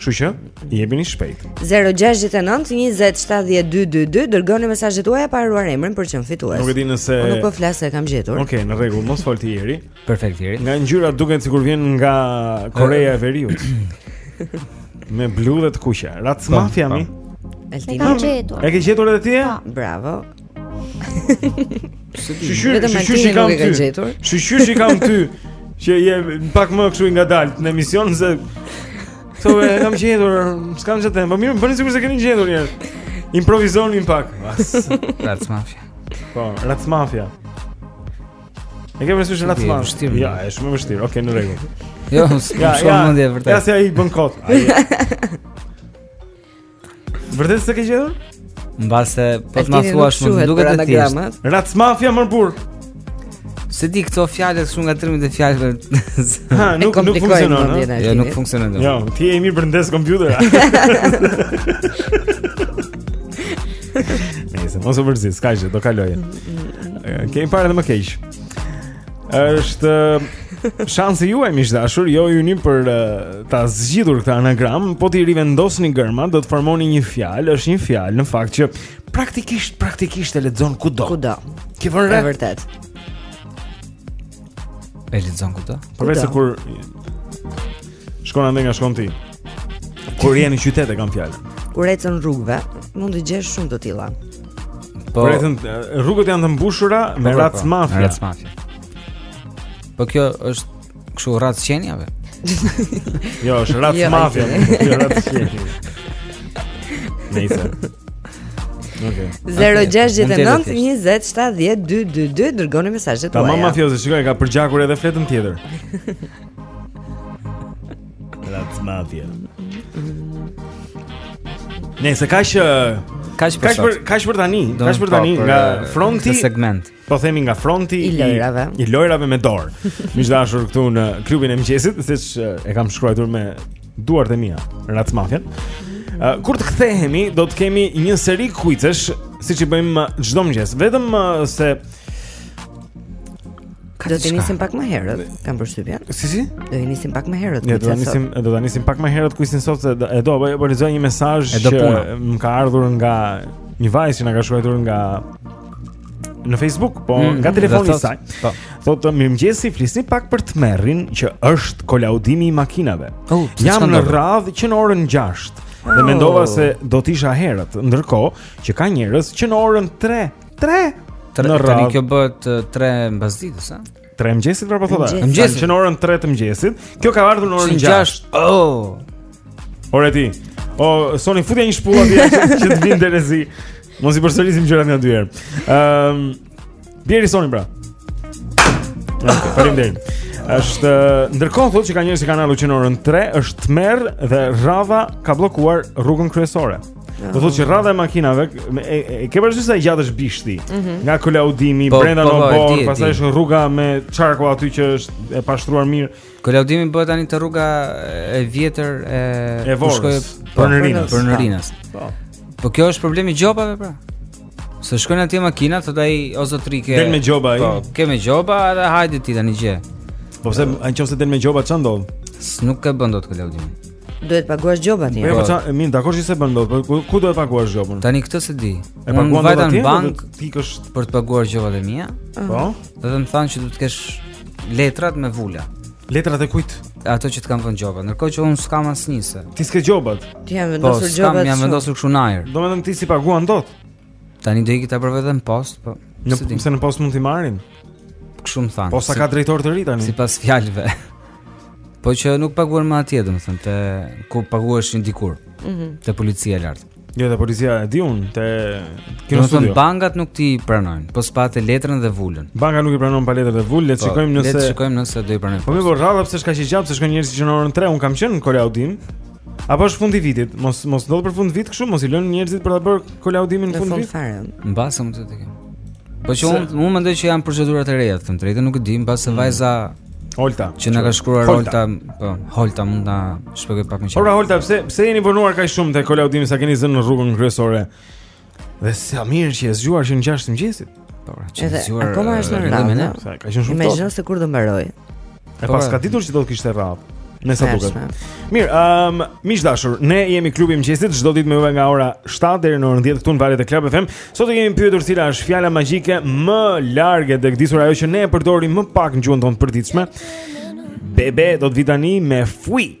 Kështu që, jepini shpejt. 069 20 7222 dërgoni mesazhet tuaja pa harruar emrin për të qenë fitues. Nuk e di nëse Unë nuk po flas se e kam gjetur. Okej, në rregull, mos fol ti Ieri. Perfekt Ieri. Nga ngjyra duket sikur vjen nga Koreja e Veriut. Me blu dhe të kuqe. Rats Mafia. E ke gjetur edhe ti? Po. Bravo. Shyqyr, shyqyr që kam ty Shyqyr që kam ty Që je pak më kështu i ngadaltë Në emision se Këta e kanë gjetur Ska në që temë Po mirë, bëni sikur s'e keni gjetur një herë Improvizoni një pak Rats Mafia Po, Rats Mafia E ke parasysh Rats Mafia Jo, është shumë e vështirë, oke, në rregull Jo, shumë mendje vërtet Ja, se ai bën kot Vërtet s'e ke gjetur? Mbase po të na thuash më duket e thjeshtë. Rac mafia më bur. S'e di këto fjalë janë shumë ngatërrim i fjalëve. Ha, nuk nuk funksionon. Jo, nuk funksionon. Jo, ti je i mirë për të ndez kompjuter. Nejse mos u mërzit, s'ka gjë, do kalojë. Kemi parë edhe më keq. Është shansi juaj miq të dashur, jo yni për ta zgjidhur këtë anagram, po t'i rivendosni gërmat, do të formoni një fjalë, është një fjalë në fakt që praktikisht praktikisht e lexon kudo. Kudo. Ke vënë re? Vërtet. E lexon kudo? Përveç kur shkon andej nga shkon ti. Kur jeni në qytet e kam fjalën. Kur ecën rrugëve, mund të gjesh shumë të tilla. Po. Kur ecën rrugët janë të mbushura po, me po, rac po, mafia. Rac mafia. Po kjo është kështu racë qenve. jo, është rac jo, mafia, jo racë qenve. Nejse. Okay. 069 20 70 222 dërgoni mesazhet tuaja. Tamam mafioze, shikoje ka përgjakur edhe fletën tjetër. Rac mafia. Nejse kaq kaq për për kaq për tani, kaq për tani nga fronti segment. Po themi nga fronti i lojrave, i lojrave me dorë. Miq të dashur këtu në klubin e mëngjesit, siç e kam shkruar me duart e mia, Rac mafia. Kur të kthehemi, do të kemi një seri kuizesh, siç i bëjmë çdo mëngjes, vetëm se Do të nisim pak më herët, kam përshtypjen. Si si? Do të nisim pak më herët. Ne do të nisim, do të nisim pak më herët kuizin sot se e di, po lexoj një mesazh që më ka ardhur nga një vajzë që na ka shkruar nga në Facebook, po mm, nga telefoni i saj. Po. Thotë mirëmëngjesi, flisni pak për tmerrin që është kolaudimi i makinave. Oh, Jam në radhë që në orën 6. Oh. Dhe mendova se do të isha herët, ndërkohë që ka njerëz që në orën 3 3 Tre, në radhë. Kjo bëhet 3 mbasdite, a? 3 mëngjesit pra po thotë. Mëngjesit që në orën 3 të mëngjesit. Kjo ka ardhur në orën 6. Oh. Ore ti. O Soni futja një shpullë atij që të vijë në vete. Mos i përsërisim gjërat nga dy herë. Ehm um, Bjeri Soni pra. Faleminderit. Është ndërkohë thotë që ka njerëz që kanë ardhur që në orën 3 është tmerr dhe rradha ka bllokuar rrugën kryesore. Do thotë që rradha e makinave, e, e ke parasysh sa i gjatë është bishti. Mm -hmm. Nga kolaudimi po, brenda po, në po, oborr, pastaj është rruga me çakull aty që është e pashtruar mirë. Kolaudimi bëhet tani te rruga e vjetër e e Vorës për në Rinas. Për në Rinas. Po. Po kjo është problemi i gjobave pra. Se shkojnë atje makinat, thotë ai o zotëri ke. Del me gjoba ai. Po, ke me gjoba, edhe hajde ti tani gjë. Po pse, nëse del me gjoba ça ndodh? Nuk e bën dot kolaudimin. Duhet të paguash gjobat. Po ça, mirë, dakor që s'e bën dot, po ku, ku duhet të paguash gjobën? Tani këtë s'e di. E paguan dot atje? Bankë, të ikësh për të paguar gjobat e mia. Po. Dhe më thanë që duhet të kesh letrat me vula. Letrat e kujt? Ato që të kanë vënë gjobat. Ndërkohë që unë s'kam asnjë, se. Ti s'ke gjobat. T'i kanë, po, vendosur gjobat. Po, janë vendosur kështu në ajër. Domethënë ti s'i paguan dot? Tani do iki ta provoj edhe në postë, po. Në postë, pse në postë mund t'i marrin? Kështu më thanë. Posta ka drejtor të ri tani? Sipas fjalëve. Po që nuk paguhen më atje, domethënë, te ku paguheshin dikur. Mhm. Mm te policia e lartë. Jo, te policia e di unë, te Kinostudio. Domethënë bankat nuk t'i pranojnë, po s'pate letrën dhe vulën. Banka nuk i pranon pa letrën dhe vulën, le të po, shikojmë nëse le të shikojmë nëse do i pranojnë. Po më po radha pse s'ka qenë gjatë, se shkojnë njerëzit që në orën 3, unë kam qenë në kolaudim. Apo është fundi vitit, mos mos ndodh për fund vit kështu, mos i lënë njerëzit për ta bërë kolaudimin në fund vit. Mbase më të të kem. Po që unë unë mendoj që janë procedura të reja, thënë, drejtë nuk e di, mbase mm. vajza Holta. Që na ka shkruar Holta, po, Holta mund ta shpjegojë pak më qartë. Ore Holta, pse pse jeni vonuar kaq shumë te kolaudimi sa keni zënë rrugën kryesore? Dhe sa mirë që e zgjuar që në 6 të mëngjesit. Po, pra, që e zgjuar. Akoma është në radhë. Sa ka qenë shumë. Imagjino se kur do mbarojë. E po, paska pra. ditur se do të kishte radhë. Me sa duket. Mirë, ëm, um, miq të dashur, ne jemi klubi i mëngjesit çdo ditë me ju nga ora 7 deri në orën 10 këtu në valët e Club FM. Sot e kemi pyetur cila është fjala magjike më e neglizhuar ajo që ne e përdorim më pak në gjuhën tonë të përditshme. Bebe do të vijë tani me Fui.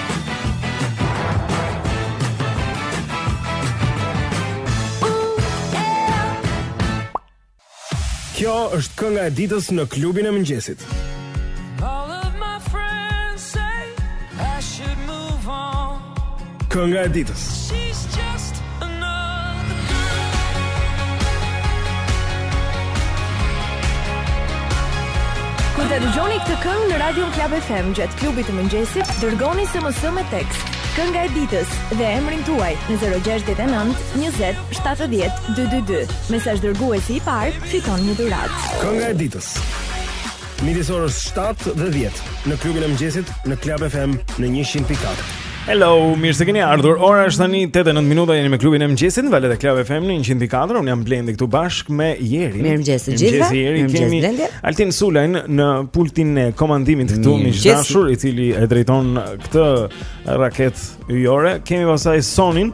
Kjo është kënga e ditës në klubin e mëngjesit. Kënga e ditës. Kur ta dëgjoni këtë këngë në Radio Club FM gjatë klubit të mëngjesit, dërgoni SMS me tekst. Kënga e ditës dhe emrin tuaj në 069 20 70 222. Mesazh dërguesi i parë fiton një dhuratë. Kënga e ditës. Midis orës 7 dhe 10 në klubin e mëngjesit në Club FM në 100.4. Hello, mirë se keni ardhur. Ora është tani 8:09 minuta, jeni me klubin e mëngjesit në valët e Club FM në 104. Unë jam Blendi këtu bashkë me Jerin. Mirëmëngjes të gjithëve. Mirëmëngjes Jeri, kemi Blendi. Altin Sulajn në pultin e komandimit këtu miq të dashur i cili e drejton këtë raketë yjore. Kemi pastaj Sonin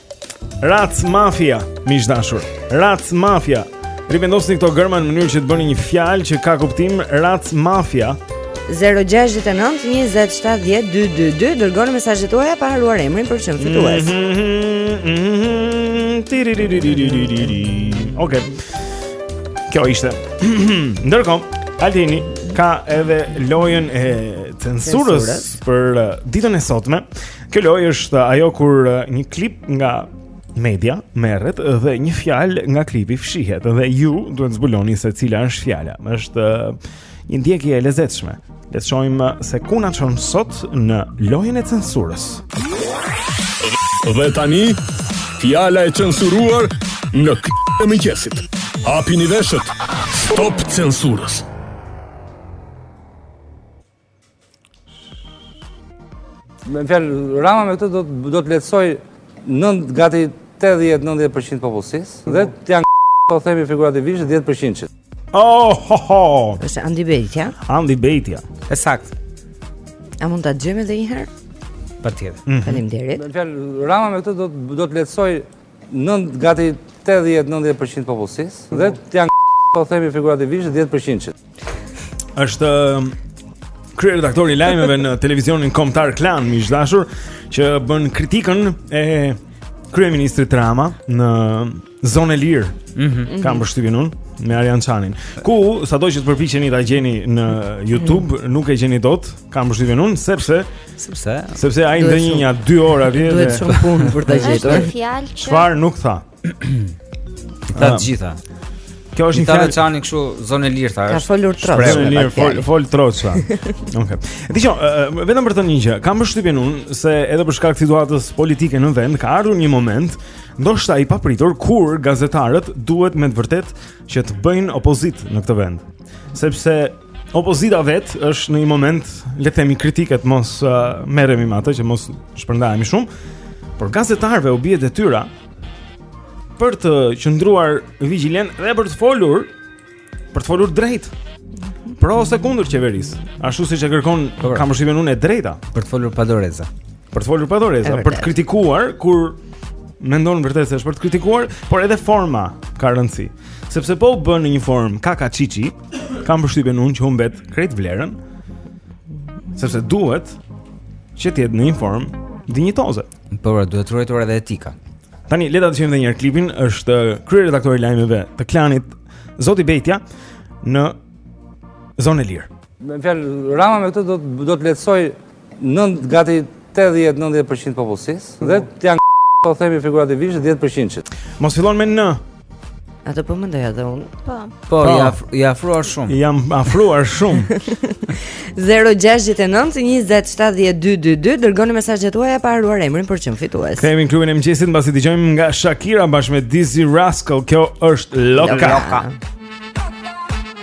Rac Mafia, miq të dashur. Rac Mafia. Rivendosini këto germa në mënyrë që të bëni një fjalë që ka kuptim Rac Mafia. 0692070222 dërgoni mesazhet tuaja pa harruar emrin për çmimin fitues. Mhm, mhm, mhm, Okej. Kjo ishte. Ndërkohë, Altini ka edhe lojën e censurës për uh, ditën e sotme. Kjo lojë është ajo kur uh, një klip nga media merret dhe një fjalë nga klipi fshihet dhe ju duhet të zbuloni se cila është fjala. Është uh, një ndjekje e lezetshme. Le të shohim uh, se ku na çon sot në lojën e censurës. Dhe tani fjala e censuruar në Klubin e Mëngjesit. Hapini veshët. Stop censurës. Me një fjalë, Rama me këtë do, do të lehtësojë gati 80-90% të popullsisë, dhe të janë po themi figurativisht 10% që. Oh, ho, ho! Është Andi Bejtja? Andi Bejtja. E saktë. A mund ta dëgjojmë edhe një herë? Patjetër. Mm -hmm. Faleminderit. Me një fjalë, Rama me këtë do, do të lehtësojë Nëntë gati tetëdhjetë nëntëdhjetë për qind të popullsisë dhe të janë po themi figurativisht dhjetë për qindshit. Është um, kryeredaktori i lajmeve në televizionin Kombëtar Klan miq të dashur që bën kritikën e kryeministrit Rama në Zonë e lirë. Mhm. Mm Kam përshtypjen unë me Arian Çanin. Ku, sado që të përpiqeni ta gjeni në YouTube, mm -hmm. nuk e gjeni dot, kam përshtypjen unë sepse Sepse sepse ai ndenji nja 2 orë atje dhe duhet shumë punë për ta gjetur. Çfarë nuk tha? Tha të gjitha. Kjo është një veçanti kështu zonë e lirë është. Ka folur troç. Zonë e lirë, fol fol troç. Okej. Dhe jo, vetëm për të thënë një gjë, kam përshtypjen unë se edhe për shkak të situatës politike në vend ka ardhur një moment ndoshta i papritur kur gazetarët duhet me të vërtetë që të bëjnë opozitë në këtë vend. Sepse Opozita vetë është në një moment, le të themi kritik, të mos uh, merremi me atë që mos shpërndahemi shumë, por gazetarëve u bie detyra për të qëndruar vigjilentë dhe për të folur për të folur drejt. Pro ose kundër qeverisë, ashtu siç e kërkon po, pra. kam përshtypjen unë e drejta për të folur pa doreza. Për të folur pa doreza, për të kritikuar kur mendon vërtet se është për të kritikuar, por edhe forma ka rëndësi. Sepse po u bë në një formë kaka çiçi, kam përshtypjen unë që humbet krejt vlerën sepse duhet që të jetë në një formë dinjitoze. Po, pra, duhet ruajtur edhe etika. Tani le ta dëgjojmë edhe një herë klipin, është kryeredaktori i lajmeve të Klanit zoti Bejtja në Zonë e lirë. Me një fjalë Rama me këtë do do të lehtësojë Nëntë, gati tetëdhjetë, nëntëdhjetë për qind të popullsisë dhe të janë po themi figurativisht dhjetë për qindshit. Mos fillon me n? Atë po mendoj edhe unë. Po. Po, po. je afruar shumë. Jam afruar shumë. 069 20 70 222 dërgoni mesazhet tuaja pa harruar emrin për çmim fituesi. Kthehemi në Klubin e Mëngjesit mbasi dëgjojmë nga Shakira bashkë me Dizzee Rascal. Kjo është Loca. Loca.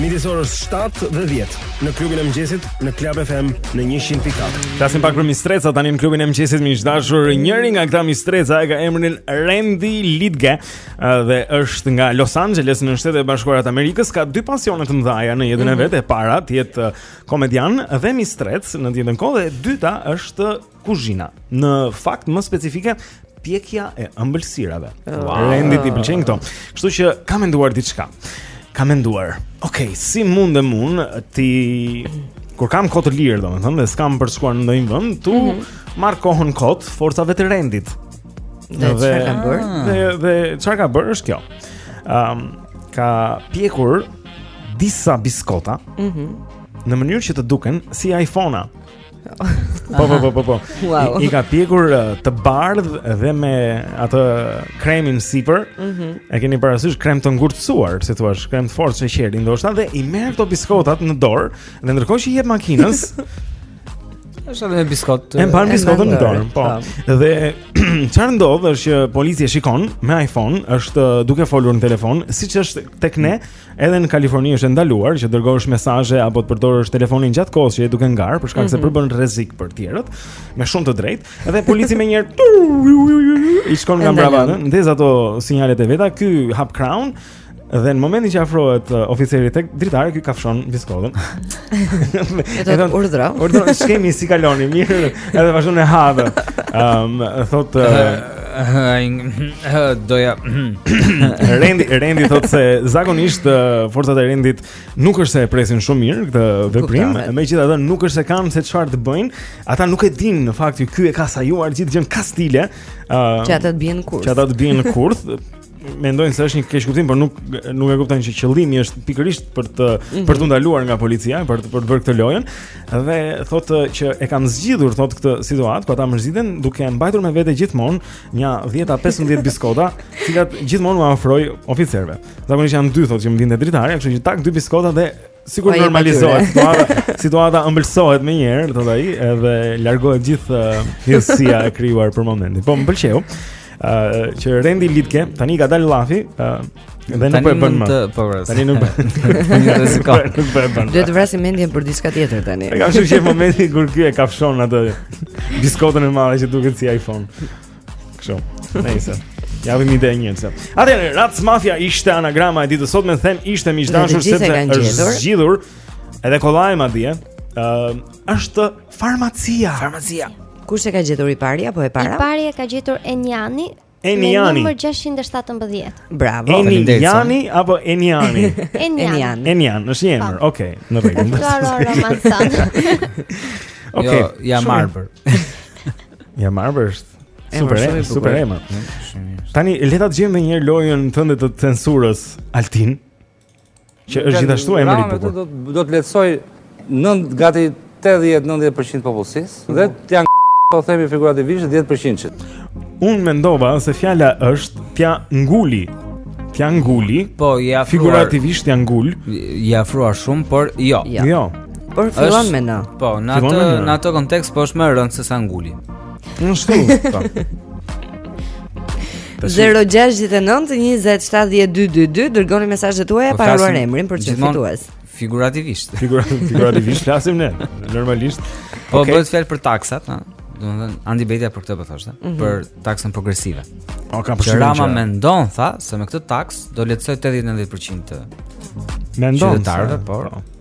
Midis orës 7 dhe 10 në klubin e mëngjesit në Club FM në 100.4. Flasim pak për mistreca tani në klubin e mëngjesit miq të dashur njëri nga këta mistreca e ka emrin Randy Lidge dhe është nga Los Angeles në Shtetet e Bashkuara të Amerikës, ka dy pasione të mëdha në jetën mm -hmm. e mhm. vet, e para të jetë komedian dhe mistrec në të njëjtën kohë dhe e dyta është Kuzhina, në fakt më specifike pjekja e ëmbëlsirave. Wow. Rendit i pëlqen këto. Kështu që ka menduar diçka. Ka menduar, ok, si mundem unë ti kur kam kohë të lirë, domethënë, dhe s'kam për të shkuar në ndonjë vend, t'u mm -hmm. marr kohën kot forcave të rendit. Dhe çfarë ka bër? Ah. Dhe dhe çfarë ka bërë është kjo. Ëm um, ka pjekur disa biskota. Mhm. Mm në mënyrë që të duken si iPhone-a. Po po po po po. Wow. I, I ka pjekur uh, të bardhë dhe me atë kremin sipër. Mhm. Mm e keni parasysh krem të ngurtësuar, si thua, krem të fortë sheqeri ndoshta dhe i merr këto biskotat në dorë dhe ndërkohë që i jep makinës Është edhe me biskotë. E mban biskotën në dorë, po. Dhe çfarë ndodh është që polici e shikon me iPhone, është duke folur në telefon, siç është tek ne, Edhe në Kaliforni është e ndaluar që dërgosh mesazhe apo të përdorësh telefonin gjatë kohës që je duke ngar, për shkak mm -hmm. se mhm. përbën rrezik për tjerët, me shumë të drejtë. Edhe polici menjëherë i shkon nga mbrapa, ndez ato sinjalet e veta, ky hap krahun. Dhe në momentin që afrohet uh, oficeri tek dritarja, ky kafshon biskotën. Edhe thotë urdhëro. Urdhëro, ç'kemi, si kaloni, mirë, edhe vazhdon e ha. Ëm, um, thotë uh, doja Rendi, Rendi thotë se zakonisht forcat e rendit nuk është se e presin shumë mirë këtë veprim megjithatë nuk është se kanë se çfarë të bëjnë ata nuk e dinë në fakt që ky e ka sajuar gjithë gjënë kastile uh, që ata të bien në kurth që ata të bien në kurth mendojnë se është një keqkuptim, por nuk nuk e kuptojnë që qëllimi është pikërisht për të mm -hmm. për t'u ndaluar nga policia, për të për të bërë këtë lojën dhe thotë që e kam zgjidhur thotë këtë situatë, ku ata mërziten duke mbajtur me vete gjithmonë nja 10-15 biskota, të cilat gjithmonë u ofroj oficerëve. Zakonisht janë dy thotë që më vijnë te dritarja, kështu që tak dy biskota dhe Sigurisht, normalizohet situata, situata ëmbëlsohet menjëherë, thotë ai, edhe largohet gjithë inatësia e krijuar për momentin. Po më pëlqeu. ë që Rendi Litke, tani ka dalë llafi, ë dhe nuk po e bën më. Po, po, tani nuk po e rrezikon. Nuk po e bën. Duhet të vrasim mendjen për diçka tjetër tani. Ka shumë qejf momenti kur ky e kafshon atë biskotën e madhe që duket si iPhone. Kështu. Nice. Ja vim edhe një herë. Atëherë Rats Mafia ishte anagrama e ditës sotme them ishte miq të dashur sepse është zgjidhur. Edhe kollaj madje. Ëm uh, është farmacia. Farmacia. Kush e ka gjetur i pari apo e para? I pari e ka gjetur Enjani. Enjani. Me numër 617. Bravo. Enjani apo Enjani? Enjani. Enjani, është një emër. Po. Okej, në rregull. Okej, ja Marber. Ja Marber është super emër, super emër. Tani le ta dëgjojmë edhe një herë lojën tënde të censurës Altin. Që është gjithashtu emër i bukur. Do të do të lehtësojë 9 gati 80-90% të popullsisë dhe të janë po themi figurativisht 10%-shit. Unë mendova se fjala është t'ia nguli. T'ia nguli. Po, je afruar. Figurativisht t'ia ngul. Je afruar shumë, por jo. Jo. jo. Por fillon me n. Po, në atë në atë kontekst po është më rëndë se sa nguli. Në shtu. 0-6-9-27-12-2 Dërgoni mesazhet tuaja pa harruar emrin për fitues Figurativisht Figurativisht, flasim ne Normalisht Po, okay. bëhet fjalë për taksat ha? Do të thënë Andi Bejtja për këtë po thoshte, mm -hmm. për taksën progresive. O ka përshtypje. Rama mendon tha se me këtë taksë do lehtësojë 80-90% të qytetarëve, por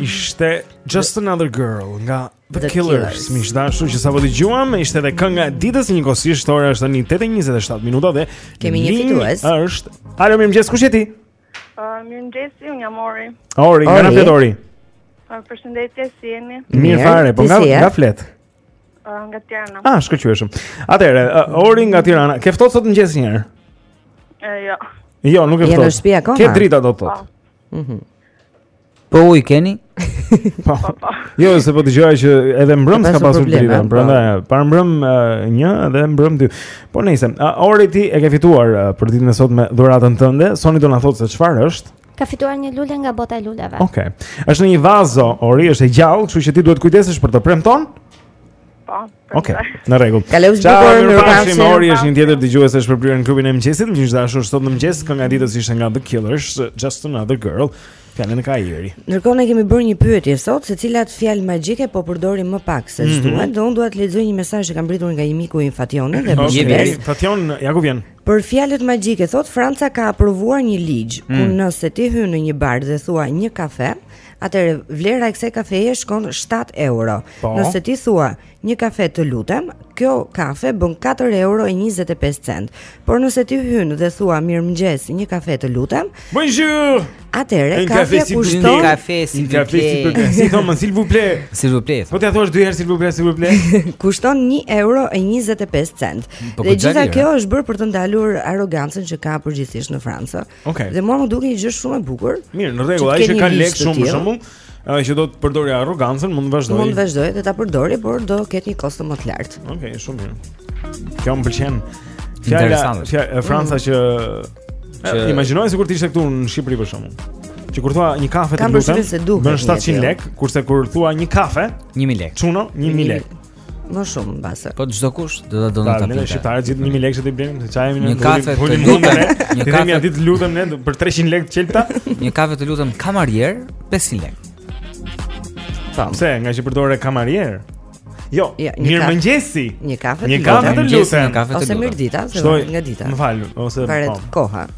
ishte Just Another Girl nga The, The Killers. Miq të dashur që sapo dëgjuam, ishte edhe kënga e ditës njëkohësisht, ora është tani 8:27 minuta dhe kemi një fitues. Është. Alo, mirëmëngjes, kush je ti? Uh, mirëmëngjes, unë jam Ori. Ori, nga flet Ori. Uh, përshëndetje, si jeni? Mirë fare, po nga nga flet. Uh, nga Tirana. Ah, shkëlqyeshëm. Atëherë, uh, Ori nga Tirana, ke ftohtë sot mëngjes një herë? Uh, jo. Jo, nuk ke ftohtë. Je në shtëpi akoma? Ke drita do të thotë. Po. Mhm. Po ju i keni? Po. po, po. Jo, se po dëgjoj që edhe mbrëm s'ka pasur drita, po. prandaj parmbrëmë një dhe mbrëm dy. Po nejse, Ori ti e ke fituar për ditën e sotme dhuratën tënde. Soni do na thotë se çfarë është. Ka fituar një lule nga bota e luleve. Okej. Okay. Është në një vazo, Ori, është e gjallë, kështu që ti duhet të kujdesesh për të, premton. Po. Okej. Okay. Në rregull. Kalo një ditë të bukur. Ori është një tjetër dëgjuese e shpërblyer në klubin e mëngjesit, miq të dashur sot në mëngjes, kënga e ditës ishte nga The Killers, Just Another Girl. Kanë në kajeri. Ndërkohë ne kemi bërë një pyetje sot se cilat fjalë magjike po përdorim më pak se mhm. ç'duhet. Mm -hmm. Po unë dua të lexoj një mesazh që ka mbërritur nga një mik i Fatjonit dhe po. Fatjoni, ja ku vjen? Për fjalët magjike thotë Franca ka aprovuar një ligj mm. ku nëse ti hyn në një bar dhe thua një kafe, atëherë vlera e kësaj kafeje shkon 7 euro. Po. Nëse ti thua një kafe të lutem, kjo kafe bën 4 euro e 25 cent. Por nëse ti hyn dhe thua mirëmëngjes një kafe të lutem, Bonjour. Atëherë, kafe s'il vous plaît kafe s'il vous plaît kafe s'il vous plaît si thonë s'il vous plaît s'il vous plaît po t'i thuash dy herë s'il vous plaît s'il vous plaît kushton 1 euro e 25 cent po, dhe gjitha kjo është bërë për të ndalur arrogancën që ka përgjithësisht në Francë okay. dhe mua m'u duk një gjë shumë e bukur mirë në rregull ai që ka lek shumë për shembull Ai që do të përdorë arrogancën, mund të vazhdojë. Mund të vazhdojë dhe ta përdorë, por do ketë një kosto më të lartë. Okej, shumë mirë. Kjo më pëlqen. Fjala e Franca mm. që imagjino sikur të ishte këtu në Shqipëri për shembull. Që kur thua një kafe të lutem, bën 700 lekë, kurse kur thua një kafe, 1000 lekë. Çuno, 1000 lekë. Më shumë mbase. Po çdokush do ta donë ta blejë. Shqiptarët gjithë 1000 lekë do i blejnë, çahemi në kafe të lutem. Një kafe mirëdita lutem ne për 300 lekë të çelta. Një kafe të lutem kamarier, 500 lekë. Po. Pse, ngaqë përdore kamarier? Jo, ja, mirëmëngjesi. Një kafe të lutem. Një kafe të lutem. Ose mirëdita, se nga dita. Më fal, ose po. Koha.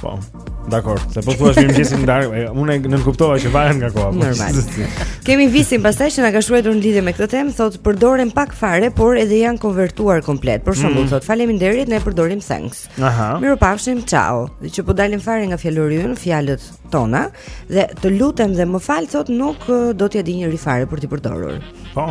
Po. Dakor. Se po thua mirëmëngjesi në darkë, unë nuk kuptova që varet nga koha. Po. Normal. Kemi Visin pastaj që na ka shkruar në lidhje me këtë temë, thotë përdoren pak fare, por edhe janë konvertuar komplet. Për shembull, mm. thotë faleminderit, ne përdorim thanks. Aha. Mirupafshim, ciao. Dhe që po dalim fare nga fjalori ynë, fjalët tona dhe të lutem dhe më fal thotë nuk do t'ia dijë njeri fare për t'i përdorur. Po.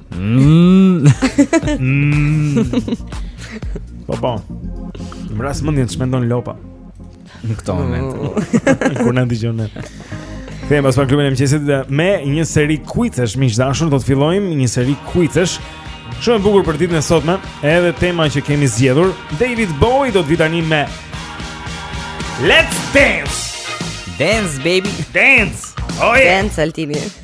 Mm. Po po. Më vras mendjen ç'mendon lopa. Në këto momente. Mm. Kur na dëgjon ne. Kthehemi pas klubin e mëngjesit me një seri quizesh miq të dashur, do të fillojmë një seri quizesh. Shumë e bukur për ditën e sotme, edhe tema që kemi zgjedhur, David Bowie do të vijë tani me Let's dance. Dance baby, dance. Oh yeah. Dance Altini.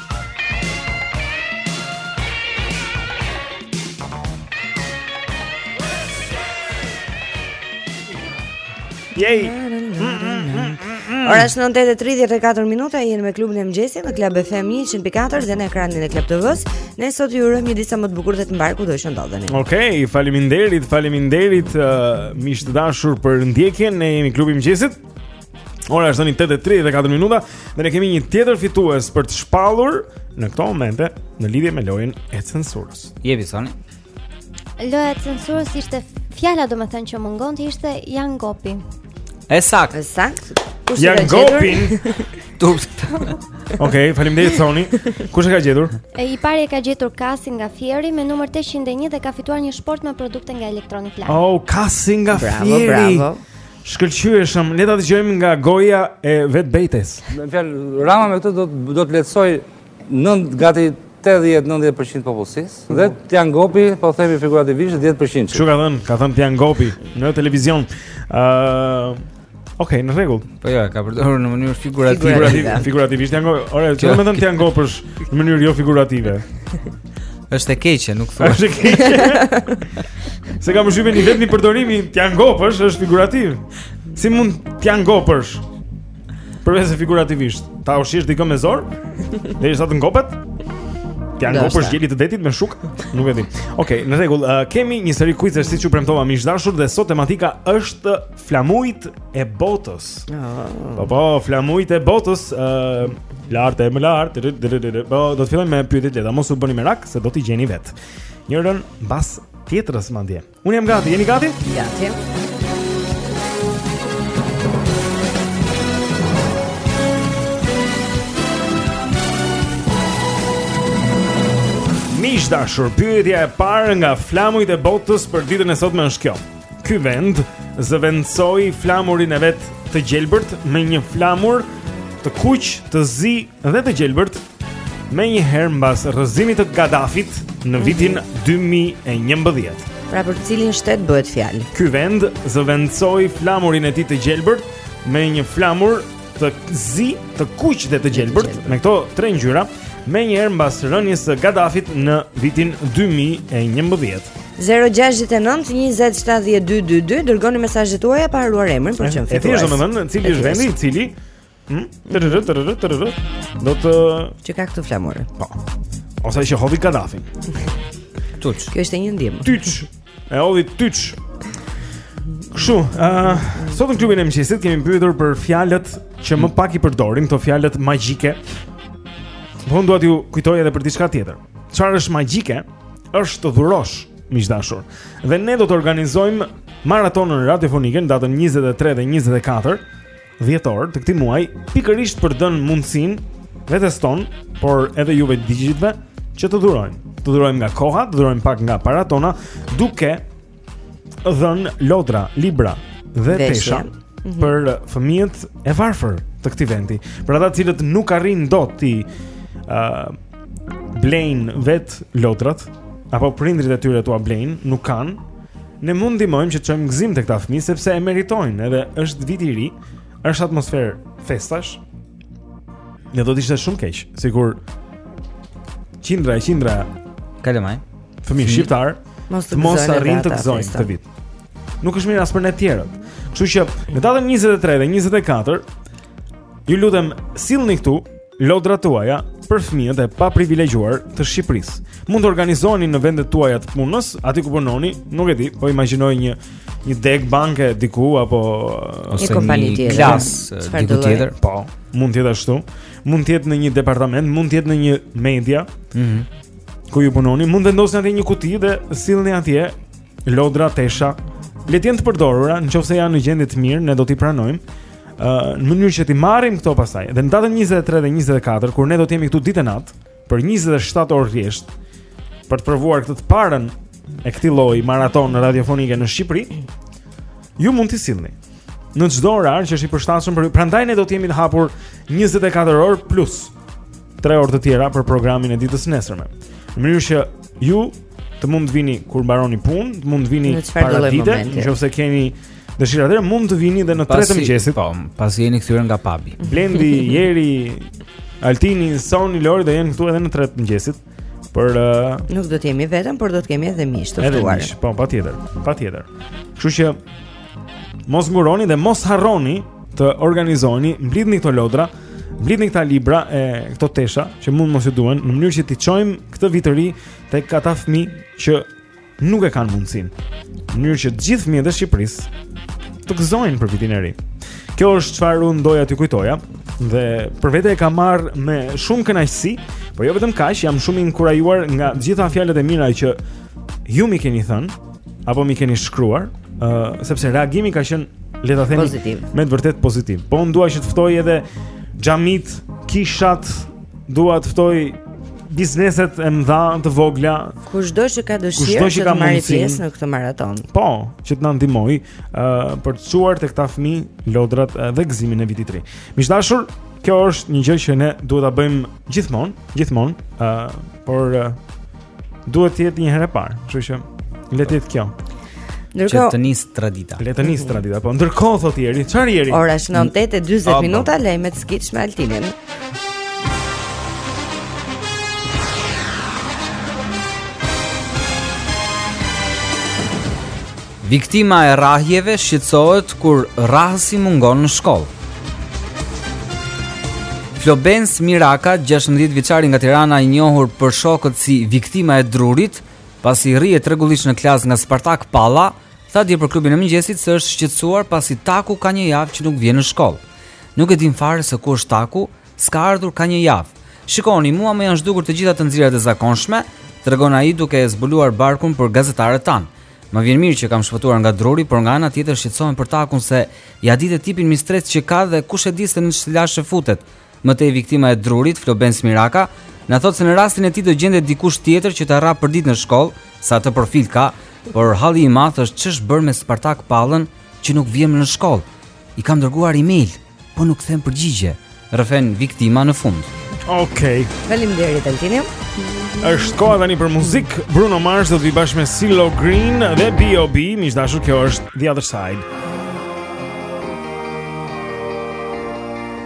Yay! Ora është 9:34 minuta, jeni me klubin e mëngjesit në Club FM 104 dhe në ekranin e Club TV-s. Ne sot ju urojmë një ditë sa më të bukur dhe të mbarë kudo që ndodheni. Okej, faleminderit, faleminderit uh, miq të dashur për ndjekjen. Ne jemi klubi i mëngjesit. Ora është tani 8:34 minuta dhe ne kemi një tjetër fitues për të shpallur në këto momente në lidhje me lojën e censurës. Jepi Soni. Loja e censurës ishte fjala domethënë që mungonte ishte Jan Gopi. E saktë. E saktë. Jan Gopi. Okej, faleminderit Soni. Kush e ka gjetur? E pari e ka gjetur Kasi nga Fieri me numër 801 dhe ka fituar një shportë me produkte nga Electronic Line. Oh, Kasi nga Fieri. Bravo, bravo. Shkëlqyeshëm, le ta dëgjojmë nga goja e vet Bejtes. Me fjalë Rama me këtë do të do të lehtësojë gati 80-90 për qind popullsisë dhe t'ia ngopi po themi figurativisht 10 për qind. S'e ka thënë, ka thënë t'ia ngopi në televizion. ë uh, Ok, në rregull. Po ja, ka përdorur në mënyrë figurative. Figurativ, figurativisht t'ia ngopi. Ore, ç'do me thënë t'ia ngopësh në mënyrë jo figurative. Është e keqe, nuk thua. Është e keqe. Se kam shjuar një vetë një përdorim i t'ia ngopësh, është figurativ. Si mund t'ia ngopësh? Përveç se figurativisht, ta ushqesh dikë me zor, derisa të ngopet. T'ia ngopësh gjelit të detit me shuka, nuk e di. Okej, okay, në rregull, uh, kemi një seri kuizesh siç ju premtova miq të dashur dhe sot tematika është Flamujt e botës. Ah. Po po, flamujt e botës, ë uh, lart e më lart. Po do të fillojmë me pyetje të lehta, mos u bëni merak se do t'i gjeni vetë. Njërën mbas tjetrës madje. Unë jam gati, jeni gati? Gati. Miq të dashur, pyetja e parë nga flamujt e botës për ditën e sotme është kjo. Ky vend zëvendësoi flamurin e vet të gjelbërt me një flamur të kuq, të zi dhe të gjelbërt menjëherë mbas rrëzimit të Gaddafit në vitin 2011. Pra për cilin shtet bëhet fjalë? Ky vend zëvendësoi flamurin e tij të gjelbërt me një flamur të zi, të kuq dhe të gjelbërt, me këto tre ngjyra, menjëherë mbas rënies së Gaddafit në vitin 2011. 0-6-9-27-12-2 Dërgoni mesazhet tuaja pa harruar emrin për të qenë fitues E thjeshtë domethënë, cili është vendi, cili hmm? Tërërë, tërërë, tërërë Do të... Që ka këtë flamur Po Ose siç e hodhi Gaddafin Tuç Kjo është edhe një ndihmë Tuç E hodhi tuç Kështu, uh, sot në klubin e mëngjesit kemi pyetur për fjalët që më pak i përdorim, këto fjalët magjike. Po unë dua t'ju kujtoj edhe për diçka tjetër. Çfarë është magjike? është të dhurosh, miq të dashur. Dhe ne do të organizojmë maratonën radiofonike në datën 23 dhe 24 dhjetor të këtij muaji, pikërisht për t'i dhënë mundësinë vetes tonë, por edhe juve dëgjuesve që të dhurojmë. Të dhurojmë nga koha, të dhurojmë pak nga paratë tona, duke dhënë lodra, libra dhe Veshje. tesha mm -hmm. për fëmijët e varfër të këtij vendi. Për ata të cilët nuk arrijnë dot t'i ë uh, blejnë vetë lodrat apo prindërit e tyre t'ua blejn, nuk kanë. Ne mund të ndihmojmë që të çojmë gëzim tek këta fëmijë sepse e meritojnë, edhe është Viti i Ri, është atmosferë festash. Dhe do të ishte shumë keq, sikur qindra e qindra kalamaj, fëmijë shqiptarë, Mos të mos arrin të gëzojnë këtë vit. Nuk është mirë as për ne të tjerët. Kështu që në datën 23 dhe 24 ju lutem sillni këtu lodrat tuaja për fëmijët e paprivilegjuar të Shqipërisë. Mund të organizoheni në vendet tuaja të punës, aty ku punoni, nuk e di, po imagjinoj një një degë banke diku apo ose një kompani tjetër, klas diku tjetër, po, mund të jetë ashtu, mund të jetë në një departament, mund të jetë në një media. Mhm. Mm ku ju punoni, mund të vendosni atje një kuti dhe sillni atje lodra, tesha, le të jenë të përdorura, në qoftë se janë në gjendje të mirë, ne do t'i pranojmë. ë uh, në mënyrë që t'i marrim këto pastaj. Dhe në datën 23 dhe 24 kur ne do të jemi këtu ditë e natë për 27 orë rresht për të provuar këtë të parën e këtij lloji maratonë radiofonike në Shqipëri, ju mund t'i sillni në çdo orar që është i përshtatshëm për ju. Prandaj ne do të jemi të hapur 24 orë plus. 3 orë të tjera për programin e ditës së nesërme. Në mënyrë që ju të mund të vini kur mbaroni punë, të mund të vini paradite, në qoftë se keni dëshirë atëherë mund të vini edhe në 3 të mëngjesit. Po, pasi jeni kthyer nga pabi. Blendi, Jeri, Altini, Soni, Lori do jenë këtu edhe në 3 të mëngjesit. Por uh, nuk do të jemi vetëm, por do të kemi edhe miq të ftuar. Edhe po, patjetër, patjetër. Kështu që mos nguroni dhe mos harroni të organizoheni, mblidhni këto lodra, mblidhni këta libra e këto tesha që mund mos ju duhen, në mënyrë që t'i çojmë këtë vit të ri tek ata fëmijë që nuk e kanë mundësinë në mënyrë që të gjithë fëmijët e Shqipërisë të gëzojnë për vitin e ri. Kjo është çfarë unë doja t'ju kujtoja dhe për vete e kam marrë me shumë kënaqësi, por jo vetëm kaq, jam shumë i inkurajuar nga të gjitha fjalët e mira që ju m'i keni thënë apo m'i keni shkruar, uh, sepse reagimi ka qenë le ta themi pozitiv. me të vërtetë pozitiv. Po unë dua që të ftoj edhe xhamitë, kishat, dua të ftoj bizneset e mëdha të vogla. Kushdo që ka dëshirë që të marrë pjesë në këtë maratonë. Po, që të na ndihmojë uh, për të çuar te këta fëmijë lodrat uh, dhe gëzimin e vitit të ri. Miq të dashur, kjo është një gjë që ne duhet ta bëjmë gjithmonë, gjithmonë, uh, por uh, duhet të jetë një herë e parë, kështu që le të jetë kjo. Ndërkohë që të nisë tradita. Le të nisë tradita, po ndërkohë thotë Jeri, çfarë Jeri? Ora është 9:40 mm. minuta, lajmet skitsh me Altinin. Viktima e rrahjeve shqetësohet kur rrahësi mungon në shkollë. Flobens Miraka, 16 vjeçari nga Tirana i njohur për shokët si viktima e drurit, Pasi rrihet rregullisht në klasë nga Spartak Palla, tha dje për klubin e mëngjesit se është shqetësuar pasi Taku ka një javë që nuk vjen në shkollë. Nuk e di fare se ku është Taku, s'ka ardhur ka një javë. Shikoni, mua më janë zhdukur të gjitha të nxirrat e zakonshme, tregon ai duke e zbuluar barkun për gazetarët tanë. Më vjen mirë që kam shpëtuar nga druri, por nga ana tjetër shqetësohem për Takun se ia dini tipin mistrec që ka dhe kush e di se në ç'telashe futet, Më tej viktima e drurit, Flobenc Miraka, na thotë se në rastin e tij do gjendet dikush tjetër që ta rrahë përditë në shkollë, se atë profil ka, por halli i madh është ç'është bërë me Spartak Pallën që nuk vjen më në shkollë. I kam dërguar email, po nuk kthen përgjigje, rrëfen viktima në fund. Okej. Faleminderit Altini. Është koha tani për muzikë. Bruno Mars do të vijë bashkë me CeeLo Green dhe B.O.B. Miq të dashur, kjo është The Other Side.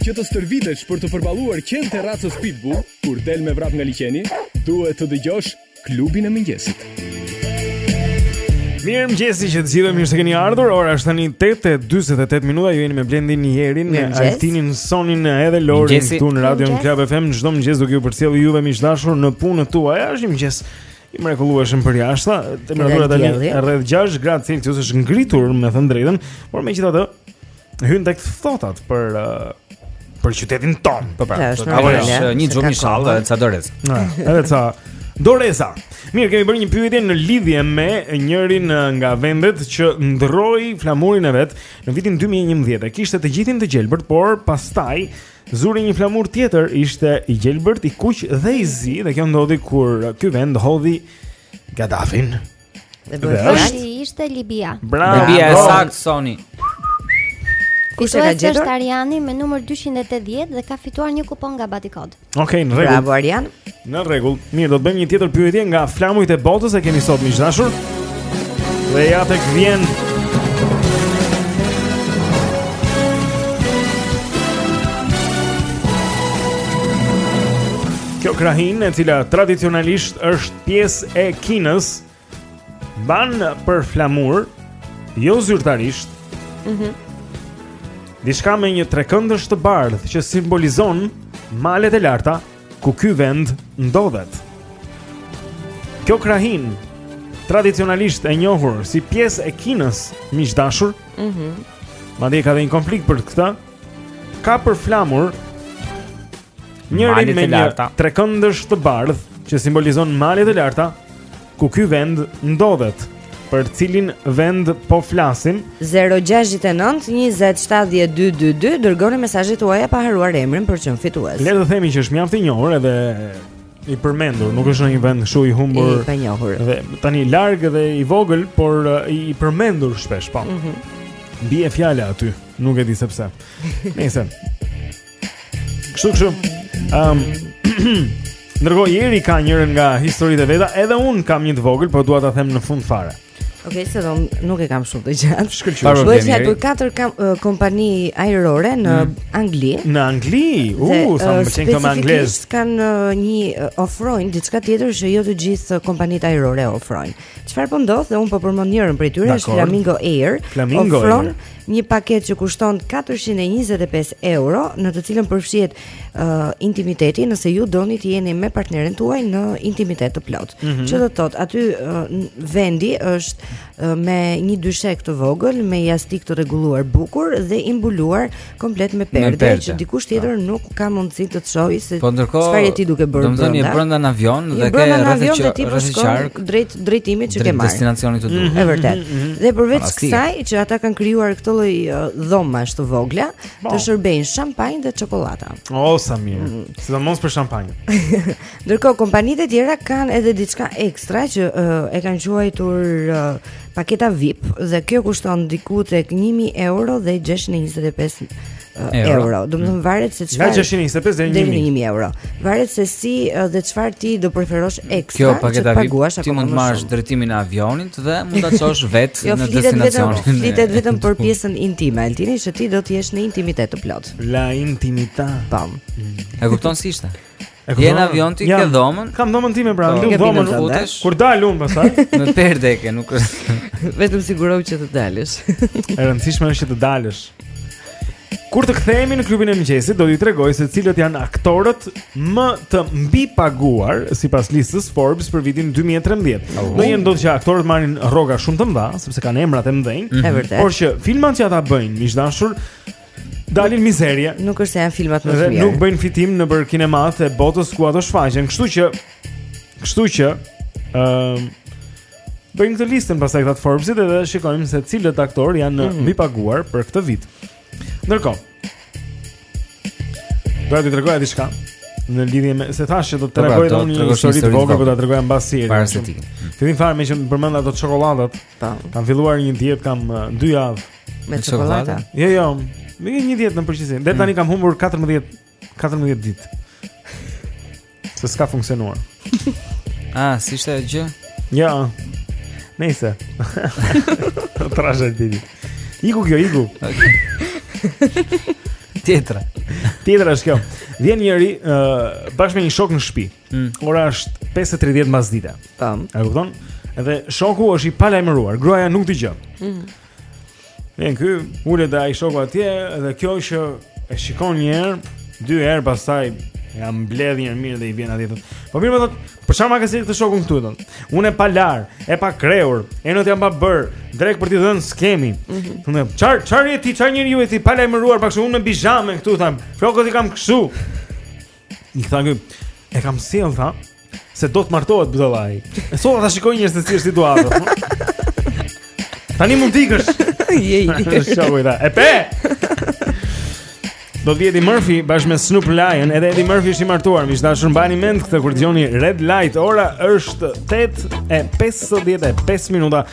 Që të stërvitesh për të përballuar qentë e racës pitbull, kur del me vrap nga liqeni, duhet të dëgjosh klubin e mëngjesit. Mirëmëngjesi që të gjithë, mirë se keni ardhur, ora është tani 8.48 minuta, ju jeni me Blendin, Enerin, Altinin, Sonin edhe Lorin, këtu në radion Club FM, çdo mëngjes duke ju përcjellë juve miq të dashur në punët tuaja, është një mëngjes I mrekullueshëm përjashta, temperatura tani rreth 6 gradë Celsius është ngritur me thënë të drejtën, por megjithatë hyn te të ftohtat për uh, për qytetin tonë. Po pra, apo jo, është një xhup, një shall edhe ca doreza. Edhe ca doreza. Mirë, kemi bërë një pyetje në lidhje me njërin uh, nga vendet që ndërroi flamurin e vet në vitin 2011. E kishte të gjithin të gjelbërt, por pastaj Zuri një flamur tjetër ishte i gjelbërt, i kuq dhe i zi dhe kjo ndodhi kur ky vend hodhi Gaddafin. Dhe ishte Libia. Bravo. Libia e saktë Soni. Kush e ka gjetur? Është Ariani me numër 280 dhe ka fituar një kupon nga Batikod. Okej, në rregull. Bravo Arian. Në rregull. Mirë, do të bëjmë një tjetër pyetje nga flamujt e botës e kemi sot miq të dashur. Dhe ja tek vjen Kjo krahinë e cila tradicionalisht është pjesë e Kinës, Mban për flamur, jo zyrtarisht. Mhm. Diçka me një trekëndësh të bardhë që simbolizon malet e larta ku ky vend ndodhet. Kjo krahinë tradicionalisht e njohur si pjesë e Kinës, miq të dashur. Mhm. Madje ka dhe një konflikt për këtë. Ka për flamur Njëri me një trekëndësh të bardhë që simbolizon malet e larta ku ky vend ndodhet. Për cilin vend po flasim? 069 2070222 dërgoni mesazhet tuaja pa harruar emrin për çmim fitues. Le të themi që është mjaft i njohur edhe i përmendur, nuk është ndonjë vend kështu i humbur. I panjohur. Edhe tani larg dhe i vogël, por i përmendur shpesh, po. Mhm. Mm Bie fjala aty, nuk e di sepse. Nëse Kështu kështu. Ehm. Um, Ndërkohë Jeri ka njërën nga historitë e veta, edhe unë kam një të vogël, por dua ta them në fund fare. Okej, okay, se nuk e kam shumë të gjatë. Shkëlqyeshëm. Do të thotë katër kam, uh, kompani ajrore në mm. Angli. Në Angli. U, uh, sa më pëlqejnë këto me anglezë. Kanë uh, një uh, ofrojnë diçka tjetër që jo të gjithë kompanitë ajrore ofrojnë. Çfarë po ndodh dhe unë po përmend njërën prej tyre, është Flamingo Air. Flamingo Air ofron një paketë që kushton 425 euro, në të cilën përfshihet uh, intimiteti, nëse ju doni të jeni me partnerin tuaj në intimitet të plotë. Mm -hmm. Që do të thotë, aty uh, vendi është uh, me një dyshek të vogël, me jastëkë të rregulluar bukur dhe i mbuluar komplet me perde, me perde. që dikush tjetër po. nuk ka mundësi të të shojë se po çfarë je ti duke bërë brenda. Domethënë je brenda në avion dhe ke rreth, që ti po shkon drejt drejtimit që ke marrë. Destinacionit të duhur. Mhm, Është vërtet. Mhm, mhm. Dhe përveç kësaj që ata kanë krijuar këto lloj dhomash të vogla, po. të shërbejnë shampanjë dhe çokollata. Oh, sa mirë. Mm. Sidomos për shampanjë. Ndërkohë kompanitë e tjera kanë edhe diçka ekstra që e kanë quajtur paketa VIP dhe kjo kushton diku tek 1000 euro dhe 625 euro. euro. Domethënë mm. varet se çfarë. Nga 625 deri në 1000 euro. Varet se si dhe çfarë ti do preferosh ekstra. Kjo paketa VIP. Ti mund të marrësh drejtimin e avionit dhe mund ta çosh vetë jo, në destinacionin. Jo, flitet vetëm për pjesën intime, Altin, që ti do të jesh në intimitet të plotë. La intimita. Pam. Po. E kupton si ishte? E kupton? Je në avion ti ke dhomën? Kam dhomën time pra, po, nuk dhomën futesh. Kur dal unë pastaj? Në perde ke, nuk është. Vetëm sigurohu që të dalësh. E rëndësishme është që të dalësh. Kur të kthehemi në klubin e mëngjesit, do t'ju tregoj se cilët janë aktorët më të mbipaguar sipas listës Forbes për vitin 2013. Oh. Domethënë ndodh që aktorët marrin rroga shumë të mëdha, sepse kanë emrat e mëdhenj. Mm -hmm. Por që filmat që ata bëjnë, miq të dashur, dalin mizerie. Nuk është se janë filmat më të mirë. Dhe nuk bëjnë fitim nëpër kinematë e botës ku ato shfaqen. Kështu që kështu që ëm um, bëjnë këtë listën pastaj këta të Forbesit dhe shikojmë se cilët aktorë janë mm. mbipaguar për këtë vit. Ndërkohë Doja të tregoja diçka në lidhje me se thashë do të tregoj dhe unë një histori të vogël, do ta tregoja mbasi. Para se ti. Në fund fare, meqë përmende ato çokollatat. Kam filluar një dietë kam dy javë Me çokoladë. Jo, jo. Me një ditë në përgjithësi. Deri tani mm. kam humbur 14 14 ditë. Se s'ka funksionuar. Ah, si ishte gjë? Ja. Nejse. Trajet ditë. Iku kjo, iku. Tjetra. Tjetra është kjo. Vjen njëri ë uh, bashkë me një shok në shtëpi. Mm. Ora është 5:30 mbasdite. Tam. E kupton? Edhe shoku është i palajmëruar. Gruaja nuk dëgjon. Mm. Vjen ky ulet ai shoku atje edhe kjo që e shikon një herë, dy herë pastaj ia mbledh një mirë dhe i vjen atje. Po mirë më thotë, për çfarë ma ke sjellë këtë shokun këtu thotë? Unë e palarë, e pakrehur, enët jan pa bërë, drekë për t'i dhënë s'kemi. Mhm. Unë mm çfar çfar je ti, çfar njeriu je ti pa lajmëruar pak shumë unë me pizhame këtu tha. Flokët i kam kështu. I tha ky, e kam sjellë tha se do të martohet budalla ai. E solla ta shikojë njëherë se si është situata. Tani mund të ikësh. Je i shoku i tha. E pe. Do të vijë Eddie Murphy bashkë me Snoop Lion, edhe Eddie Murphy është i martuar, miq të dashur, mbani mend këtë kur dëgjoni Red Light, ora është 8:55 minuta.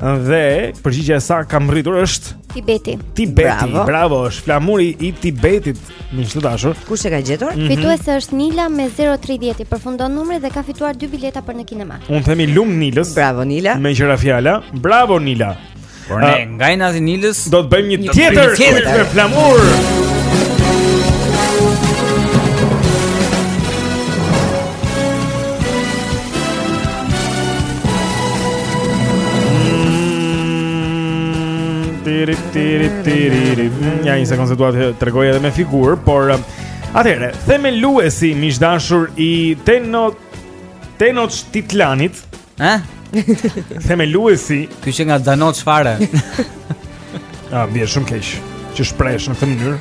Dhe përgjigja e saktë Kamritur është Tibeti. Tibeti. Bravo, bravo është flamuri i Tibetit, miq të dashur. Kush e ka gjetur? Mm -hmm. Fituese është Nila me 030 i përfundon numri dhe ka fituar dy bileta për në kinema. I themi të lumtë Nilës. Bravo Nila. Me gjysma fjale. Bravo Nila. Por ne, uh, nga inati i Nilës, do të bëjmë një tjetër kuiz me flamur. Tiri tiri tiri. Ja një sekondë se dua të tregoj edhe me figurë, por um, atëherë, themeluesi miq të dashur i Teno Tenoç Titlanit, ë? Themeluesi, ky qe nga Tenoç çfarë? Ah, bie shumë keq. Që shprehesh në këtë mënyrë.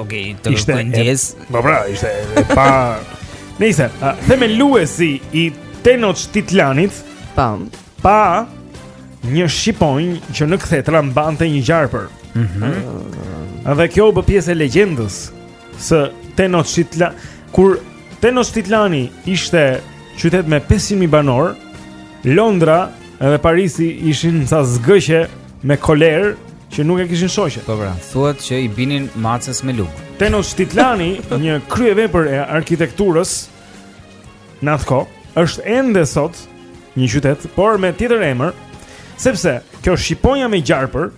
Okej, okay, të kërkoj ndjesë. Po pra, ishte e pa Nejse, themeluesi i Tenoch Titlanit, pa pa një shqiponjë që në kthetra mbante një gjarpër. Mhm. Mm dhe kjo u bë pjesë e legjendës së kur Tenoch Titlani ishte qytet me 500.000 banorë, Londra dhe Parisi ishin saç zgjebe me kolerë që nuk e kishin shoqe. Po pra, thuhet që i binin macës me lugë. Tenoç Titlani, një kryevepër e arkitekturës në atë kohë, është ende sot një qytet, por me tjetër emër, sepse kjo shqiponja me gjarpër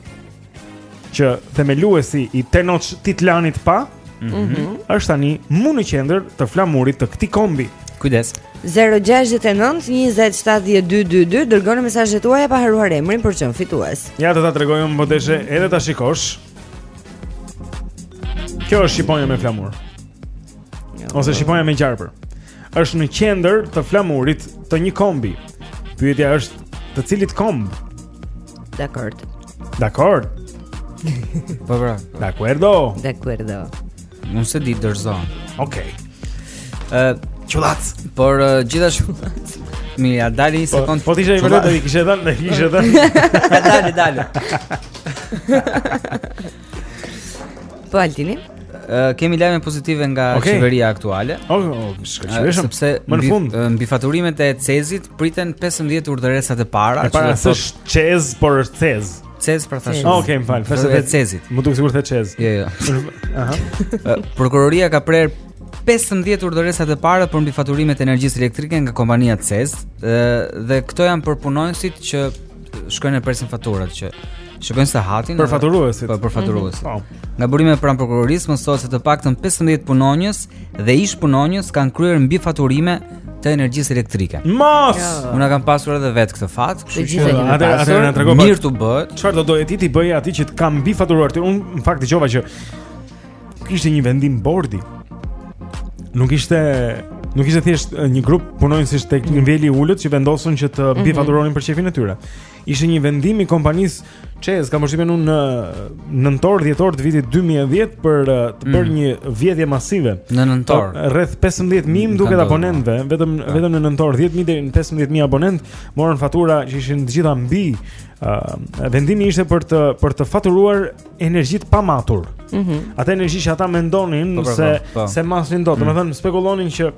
që themeluesi i Tenoç Titlanit pa, mm -hmm. është tani mu në qendër të flamurit të këtij kombi. Kujdes. 0692070222 dërgoni mesazhet tuaja pa harruar emrin për të qenë fitues. Ja do ta tregoj unë Bateshe po edhe ta shikosh. Kjo është shqiponja me flamur. Jo. Ose shqiponja me gjarpër. Është në qendër të flamurit të një kombi. Pyetja është të cilit komb? Dakord. Dakord. Po bra. Po. Dakordo. Dakordo. Unë s'e di dërzo. Okej. Ë, çullac. Por gjithashtu Mira dale një po, sekond. Po ti je vërtet do të kishe dhënë, do të kishe dhënë. Dale, dale. Po Altini. Kemi lajme pozitive nga okay. qeveria aktuale. Oh, oh, oh, sepse më në fund mbifaturimet e Cezit priten 15 urdhëresat e para. E para që është thotë... Cez, por është Cez. Cez pra thashë. Oh, Okej, më fal. Thashë vetë Cezit. M'u duk sikur the Cez. Jo, jo. Aha. Prokuroria ka prerë 15 urdhëresat e para për mbifaturimet e energjisë elektrike nga kompania Cez, dhe këto janë për punonjësit që shkojnë e presin faturat që shikojnë sahatin për faturuesit. Po për faturuesit. Mm -hmm. Nga burime pranë prokurorisë mësohet se të paktën 15 punonjës dhe ish punonjës kanë kryer mbifaturime të energjisë elektrike. Mos. Ja. Jo. Unë kam pasur edhe vetë këtë fat, kështu që atë atë na tregon. Mirë t'u bëhet. Çfarë do doje ti t'i bëje atij që të ka mbifaturuar ti? Unë në fakt dëgjova që kishte një vendim bordi. Nuk ishte Nuk ishte thjesht një grup punonjësish tek niveli i ulët që vendosën që të mhm. mbifaturonin për qejfin e tyre. Ishte një vendim i kompanisë Cez, kam përshtypjen unë në nëntor dhjetor të vitit 2010 për të mhm. bërë një vjedhje masive. Në nëntor. Po, rreth 15000 më duket abonentëve, vetëm po. vetëm në nëntor 10000 deri në 15000 abonentë morën fatura që ishin të gjitha mbi vendimi ishte për të për të faturuar energji të pamatur. Mm -hmm. Atë energji që ata mendonin po, po, se po, s'e masnin dot, mm. domethënë spekulonin që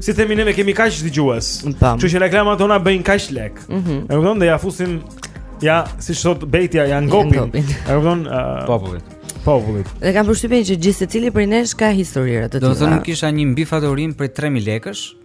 siç themi ne ne kemi kaq dëgjues. Kështu që reklamat tona bëjnë kaq lek. Mm -hmm. E kupton dhe ia fusim ja siç thotë Betja ia ngopim. E kupton uh, popullit. Popullit. Dhe kam përshtypjen që gjithsecili prej nesh ka historia të tilla. Domethënë kisha një mbifaturim prej 3000 lekësh.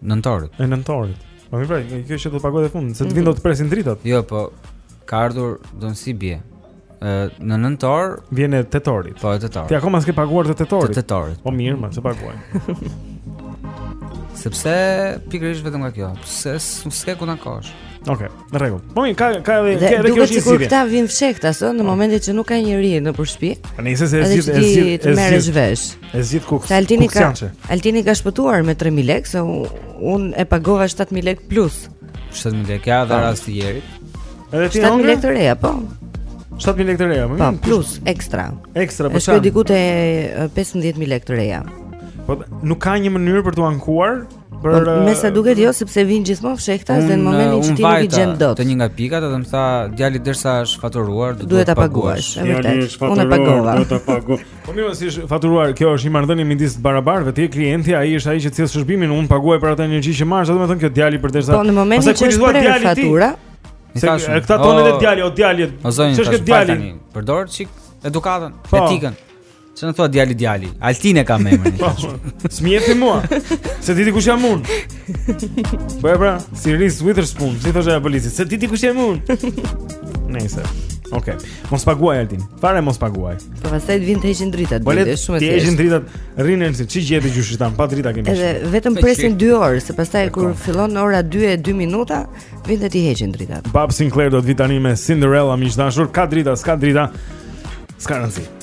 Nëntorit. E nëntorit. Po më vjen, kjo që do ta paguaj në fund, se të vijnë do të presin dritat. Jo, po ka ardhur domethënë si bie. Ë në nëntor vjen e tetorit. Po e tetorit. Ti akoma s'ke paguar të tetorit. Të tetorit. Po mirë, mos e paguaj. Sepse pikërisht vetëm nga kjo. Pse s'ke ku ankohesh. Okej. Okay. Në rregull. Po mirë, ka ka edhe ke edhe kjo është një zgjidhje. Duhet të vin fshehtas në momentin që nuk ka njeri nëpër shpi. Po nëse s'e zgjidh e zgjidh e merresh vesh. E zgjidh ku. Altini ka Altini ka shpëtuar me 3000 lekë, se un e pagova 7000 lekë plus. 7000 lekë ja dha rasti i Jerit. Edhe ti 7000 lekë të reja, po. 7000 lekë të reja, më po, mirë. Po plus ekstra. Ekstra po. Është diku te 15000 lekë të reja. Po nuk ka një mënyrë për t'u ankuar? Po, me sa duket jo sepse vin gjithmonë fshehtas dhe në momentin që ti nuk i gjen dot. Te një nga pikat edhe më tha djali derisa është faturuar do duhet ta paguash. Unë e pagova. Do ta pagu. Po mirë si është faturuar, kjo është një marrëdhënie midis të barabartëve, ti je klienti, ai është ai që sjell shërbimin, unë paguaj për atë energji që marr, domethënë kjo djali për derisa. Po në momentin që është prerë fatura. Se këta thonë edhe djali, o djali. Ç'është djali? Përdor çik edukatën, po. etikën. Çfarë thua djali djali? Altin e ka me emrin. Po, s'më njeh ti mua. S'e di ti kush jam unë. Po pra, si Reese Witherspoon, si thoshte policit, s'e di ti kush jam unë. Nejse. Okej. Okay. Mos paguaj Altin. Fare mos paguaj. Po pastaj vin të heqin dritat, po, është shumë e thjeshtë. T'i heqin dritat, rrinim si ç'i gjeti gjyshi tan, pa drita kemi. Edhe vetëm presin 2 orë, se pastaj kur fillon ora 2 e 2 minuta, vin të t'i heqin dritat. Bob Sinclar do të vi tani me Cinderella miq të dashur, ka drita, s'ka drita. S'ka rëndësi.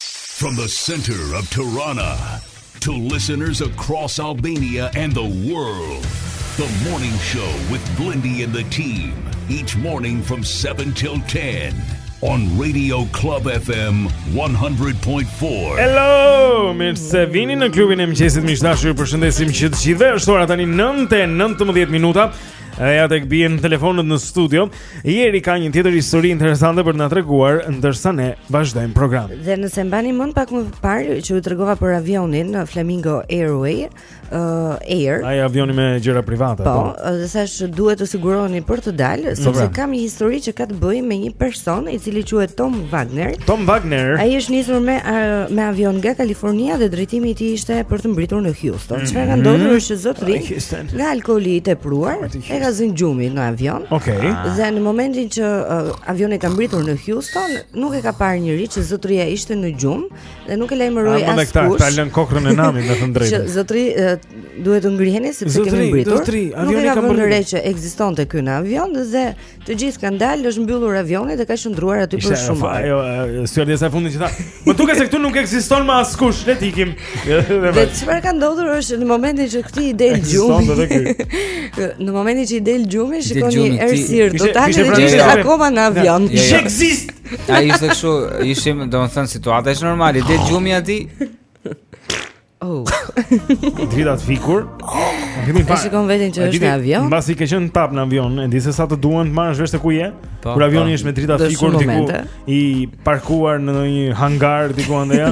From the center of Tirana to listeners across Albania and the world. The morning show with Blendi and the team each morning from 7 till 10 on Radio Club FM 100.4. Hello, mirë se vini në klubin e mëngjesit miq të dashur. Ju përshëndesim që të gjithëve. Është ora tani 9:19 minuta. E ja tek bien telefonat në studio, Jeri ka një tjetër histori interesante për të na treguar ndërsa ne vazhdojmë programin. Dhe nëse mbani mend pak më parë që ju tregova për avionin uh, Flamingo Air, uh, Air. Ai avioni me gjëra private. Po, po. dhe thash duhet të siguroheni për të dalë, sepse pra. kam një histori që ka të bëjë me një person i cili quhet Tom Wagner. Tom Wagner. Ai është nisur me uh, me avion nga Kalifornia dhe drejtimi i tij ishte për të mbritur në Houston. Çfarë ka ndodhur është që zotria nga alkooli i tepruar e ka zënë gjumi në avion. Okej. Okay. Dhe në momentin që uh, avioni ka mbritur në Houston, nuk e ka parë njeri që zotria ishte në gjum dhe nuk e lajmëroi askush. Ah, ta këta, ta lën kokrën e namit në të drejtë. Që zotri uh, duhet të ngriheni sepse kemi mbritur. Zotri, zotri, avioni ka mbritur. Nuk e ka vënë re që ekzistonte ky në avion dhe Të gjithë kanë dalë, është mbyllur avioni dhe ka qëndruar aty për shumë kohë. Ajo stewardesa e fundit që tha, "Më duket se këtu nuk ekziston më askush, le të ikim." Dhe çfarë ka ndodhur është në momentin që këtij i del gjumi. Në momentin që i del gjumi, shikon errësirë totale dhe ishte akoma në avion. Nuk ekzist. Ai ishte kështu, ishim domethënë situata është normale, del gjumi aty. Oh. Drita të fikur. Kemi pa. Shikon veten që është në avion. Mbasi ke qenë tap në avion, e di se sa të duan të marrësh vesh se ku je. Po, Kur avioni po. është me drita të fikur diku i parkuar në ndonjë hangar diku andej.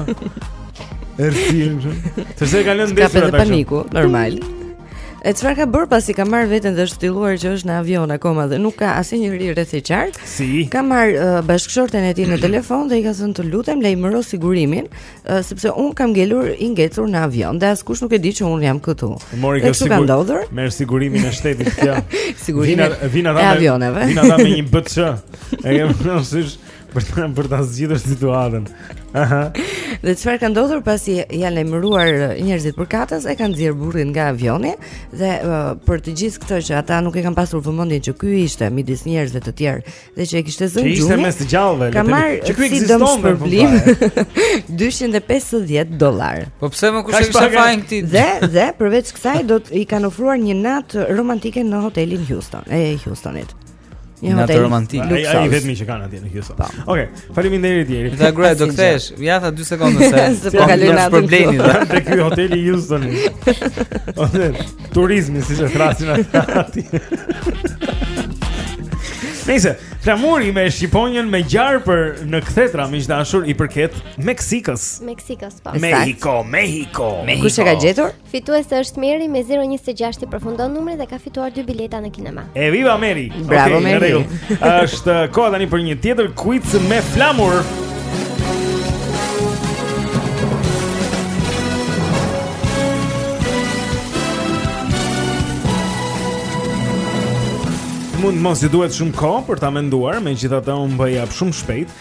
Errësirë. Se s'e kanë lënë ndezur ata. E kap paniku, normal. E çfarë ka bër pasi ka marr veten dhe është kthjelluar që është në avion akoma dhe nuk ka asnjë njeri rreth e qark. Si? Ka marr uh, bashkëshorten e tij në telefon dhe i ka thënë të lutem lajmëro sigurimin sepse un kam ngelur i ngecur në avion dhe askush nuk e di që un jam këtu. Mori kjo sigur. Ndodhur? Merr sigurimin e shtetit kjo. sigurimin e linjave të avioneve. Vina dha me një BC. E kem nësish për ta për ta zgjidhur situatën. Aha. Dhe çfarë ka ndodhur pasi janë lajmëruar njerëzit përkatës, e kanë nxjerr burrin nga avioni dhe uh, për të gjithë këtë që ata nuk e kanë pasur vëmendjen që ky ishte midis njerëzve të tjerë dhe që e kishte zënë gjumi. Që ishte mes të gjallëve, le të themi. Ka marrë që ky ekziston si dëmshpërblim. 250 dollar. Po pse më kush e kishte fajin këtu? Dhe dhe përveç kësaj do i kanë ofruar një natë romantike në hotelin Houston, e Houstonit. Një hotel romantik. Ai vetëm që kanë atje në Houston. Po. Okej. Faleminderit Jeri. Te gruaja do kthehesh. Ja tha 2 sekonda se. Se po kaloj natën problemi. Te ky hoteli i Houston. Ose turizmi siç e thërrasin aty. Nëse flamuri me shqiponjën me gjarpër në kthetra miq të dashur i përket Meksikës. Meksikës po. Mexico, Mexico. Kush e ka gjetur? Fituese është Meri me 026 i përfundon numri dhe ka fituar dy bileta në kinema. E viva Meri. Bravo okay, Meri. Është uh, koha tani për një tjetër quiz me flamur. Mund të mos ju duhet shumë kohë për ta menduar, megjithatë unë po e jap shumë shpejt.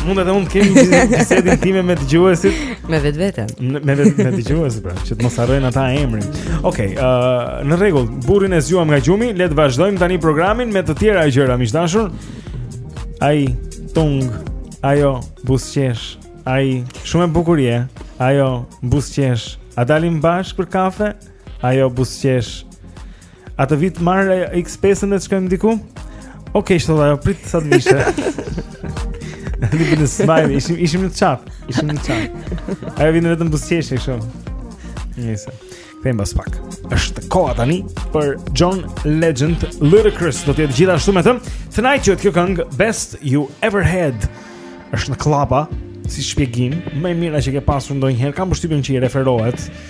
Mund edhe unë të kemi një bisedë intime me dëgjuesit, me vetveten. Me vetë me dëgjuesit, pra, që të mos harrojnë ata emrin. Okej, okay, ë uh, në rregull, burrin e zgjuam nga gjumi, le të vazhdojmë tani programin me të tjera gjëra, miq të dashur. Ai tung, ajo buzëqesh, ai shumë e bukur je. Ajo buzëqesh, a dalim bashkë për kafe? Ajo buzëqesh. A të vij të të marr X5-ën e të shkojmë diku? Ok, thotë dhe ajo, prit sa të vishem. Në bëjnë në smajnë, ishim, ishim në qafë, ishim në qafë. Ajo vinte vetëm buzëqeshte, shumë. Nejse, kthehemi pas pak. është koha tani për John Legend Ludacris, do t'jetë gjithashtu me të. Tonight quhet kjo këngë Best You Ever Had, është në klapa, si shpjegim, më e mira që ke pasur ndonjëherë, kam përshtypjen që i referohet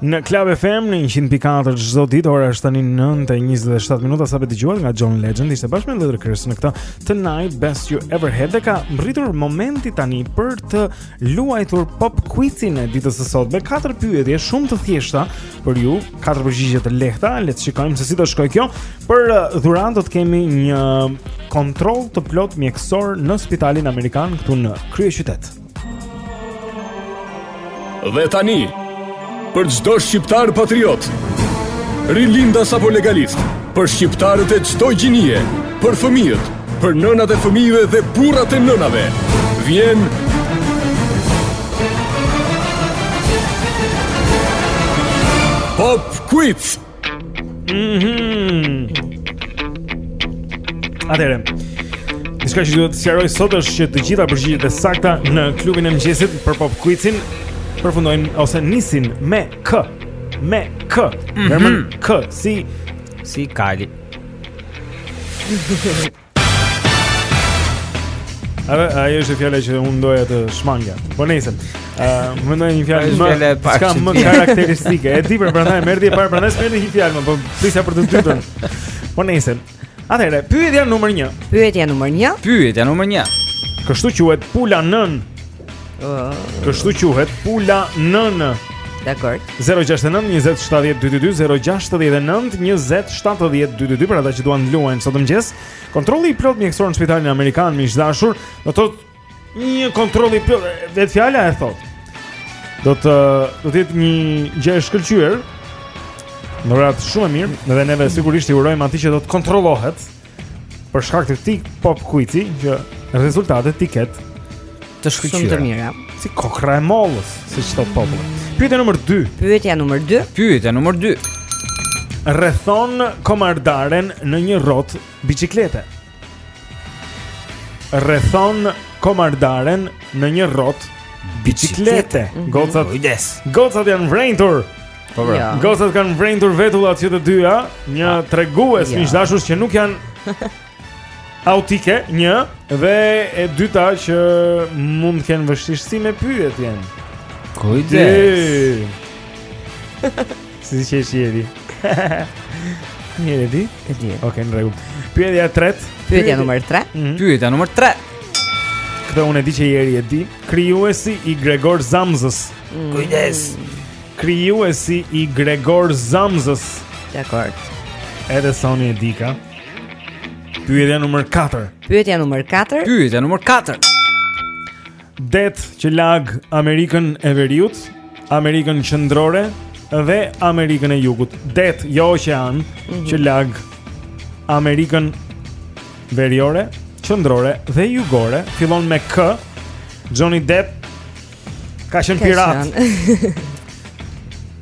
Në Club FM në 100.4 çdo ditë ora është tani 9:27 minuta sapo dëgjuat nga John Legend ishte bashkë me Ludacris në këtë Tonight Best You Ever Had dhe ka mbërritur momenti tani për të luajtur pop quizin e ditës së sotme. Katër pyetje shumë të thjeshta për ju, katër përgjigje të lehta. Le të shikojmë se si do shkojë kjo. Për uh, dhuratë do të kemi një kontroll të plotë mjekësor në spitalin amerikan këtu në kryeqytet. Dhe tani, për çdo shqiptar patriot, rilindas apo legalist, për shqiptarët e çdo gjinie, për fëmijët, për nënat e fëmijëve dhe burrat e nënave, vjen Pop Quiz. Pop Quiz. Mhm. Atëherë. Diçka që duhet të sqaroj sot është që të gjitha përgjigjet e sakta në klubin e mëngjesit për pop quizin përfundojnë ose nisin me k. Me k. Mm -hmm. K si si kali. A, ajo është fjala që unë doja të shmangja. Po nejse. Ë, uh, më ndonjë fjalë më ka më karakteristike. E di për prandaj më erdhi e parë prandaj s'më një fjalë më, po prisja për të dytën. Po nejse. Atëherë, pyetja numër 1. Pyetja numër 1. Pyetja numër 1. Kështu quhet pula nënë Kështu quhet pula nënë. Dakord. 069 20 70 222 069 20 70 222 për ata që duan të luajnë sot në mëngjes. Kontrolli i plotë mjekësor në spitalin amerikan miq të dashur, do të thotë një kontroll i plotë vetë fjala e thotë. Do të do të jetë një gjë e shkëlqyer. Dhuratë shumë e mirë, dhe neve sigurisht i urojmë atij që do të kontrollohet. Për shkak të këtij pop quizi që rezultatet t'i ketë të shkëlqyera. Të mira. Si kokrra e mollës, siç thotë populli. Pyetja numër 2. Pyetja numër 2. Pyetja numër 2. Rrethon kamerdaren në një rrotë biçiklete. Rrethon kamerdaren në një rrotë biçiklete. Mhm. Gocat. Gocat janë vrenjtur. Po bra. Jo. Gocat kanë vrenjtur vetullat që të dyja, një ah. tregues jo. miq të dashur që nuk janë autike, një dhe e dyta që mund të kenë vështirësi me pyetjen. Kujdes. Si si qesh njëri? Njëri di? E di. Okej, okay, në rregull. Pyetja 3. Pyetja numër 3. Mm -hmm. Pyetja numër 3. Këtë unë e di që njëri e di. Krijuesi i Gregor Zamzës. Mm. Kujdes. Krijuesi i Gregor Zamzës. Dakor. Edhe Soni e di ka. Pyetja numër 4. Pyetja numër 4. Pyetja numër 4. Det që lag Amerikën e Veriut, Amerikën Qendrore dhe Amerikën e Jugut. Det jo oqean mm -hmm. që lag Amerikën Veriore, Qendrore dhe Jugore fillon me K. Johnny Depp Ka qenë pirat.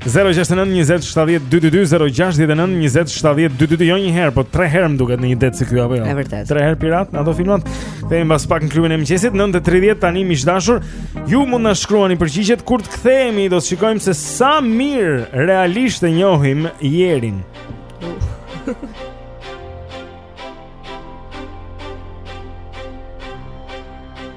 069 20 70 222 069 20 70 222 jo një herë, po tre herë më duket në një det si ky apo jo. Tre herë pirat në ato filmat. Kthehemi pas pak në klubin e mëngjesit 9:30 tani miq të dashur. Ju mund na shkruani përgjigjet kur të kthehemi, do të shikojmë se sa mirë realisht e njohim Jerin.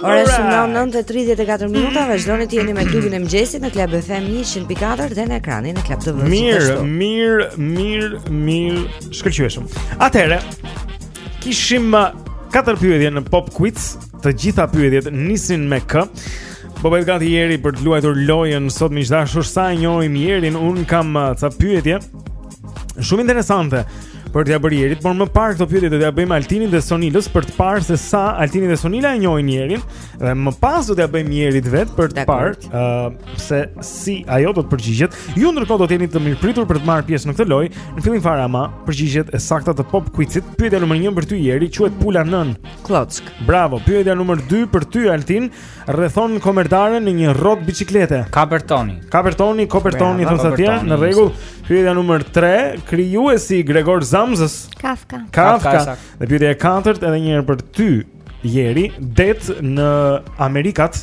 Ora është në 9:34 minuta, vazhdoni të jeni me klubin e mëngjesit në Club FM 104 dhe në ekranin e Club TV. Mirë, mirë, mirë, mirë, shkëlqyeshëm. Atëherë kishim uh, katër pyetje në Pop Quiz, të gjitha pyetjet nisin me K. Po bëhet gati Jeri për të luajtur lojën sot miq të dashur sa e njohim Jerin, unë kam uh, ca pyetje. Shumë interesante për t'ia bërë Jerit, por më parë këto pyetje do t'ia bëjmë Altinit dhe Sonilës për të parë se sa Altini dhe Sonila e njohin Jerin dhe më pas do t'ia bëjmë Jerit vetë për të parë ë uh, se si ajo do të përgjigjet. Ju ndërkohë do të jeni të mirëpritur për të marrë pjesë në këtë lojë. Në fillim fare ama përgjigjet e sakta të Pop Quizit. Pyetja numër 1 për ty Jeri quhet pula nënë. Klloçkë. Bravo. Pyetja numër 2 për ty Altin. Rrethon komerdaren në një rrotë biçiklete. Kapertoni. Kapertoni, kopertoni thonë ca të tjerë, në rregull. Pyetja numër 3, krijuesi i Gregor Zamzës. Kafka. Kafka. Kafka. Dhe pyetja e katërt edhe një herë për ty, Jeri, det në Amerikat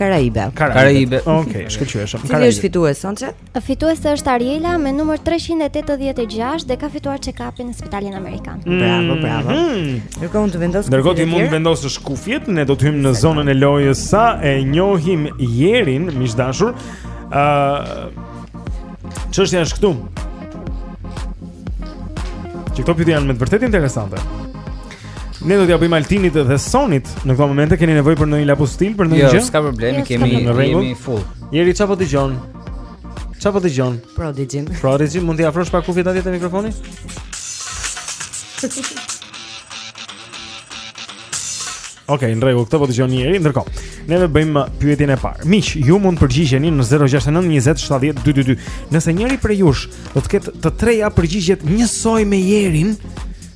Karaibe. Karaibe. Okej, okay, shkëlqyeshëm. Cili është fitues Soni? Fituese është Ariela me numër 386 dhe ka fituar check-upin në spitalin amerikan. Mm. Bravo, bravo. Mm. Ndërkohë mund të vendos. Ndërkohë ti mund të vendosësh kufjet, ne do të hyjmë në zonën e lojës sa e njohim Jerin, miq të dashur. Ëh. Uh, Çështja është këtu. Që këto pyetje janë me të vërtetë interesante. Ne do t'ia bëjmë Altinit dhe Sonit në këto momente keni nevojë për ndonjë laps, stilo për ndonjë jo, gjë? Jo, s'ka problem, jemi jemi full. Jeri çfarë po dëgjon? Çfarë po dëgjon? Prodigy. Prodigy, mund t'i afrosh pak kufjet atje te mikrofoni? Ok, në rregull, këtë po dëgjon Jeri, ndërkohë. Ne do bëjmë pyetjen e parë. Miq, ju mund të përgjigjeni në 069 20 70 222. Nëse njëri prej jush do të ketë të treja përgjigjet njësoj me Jerin,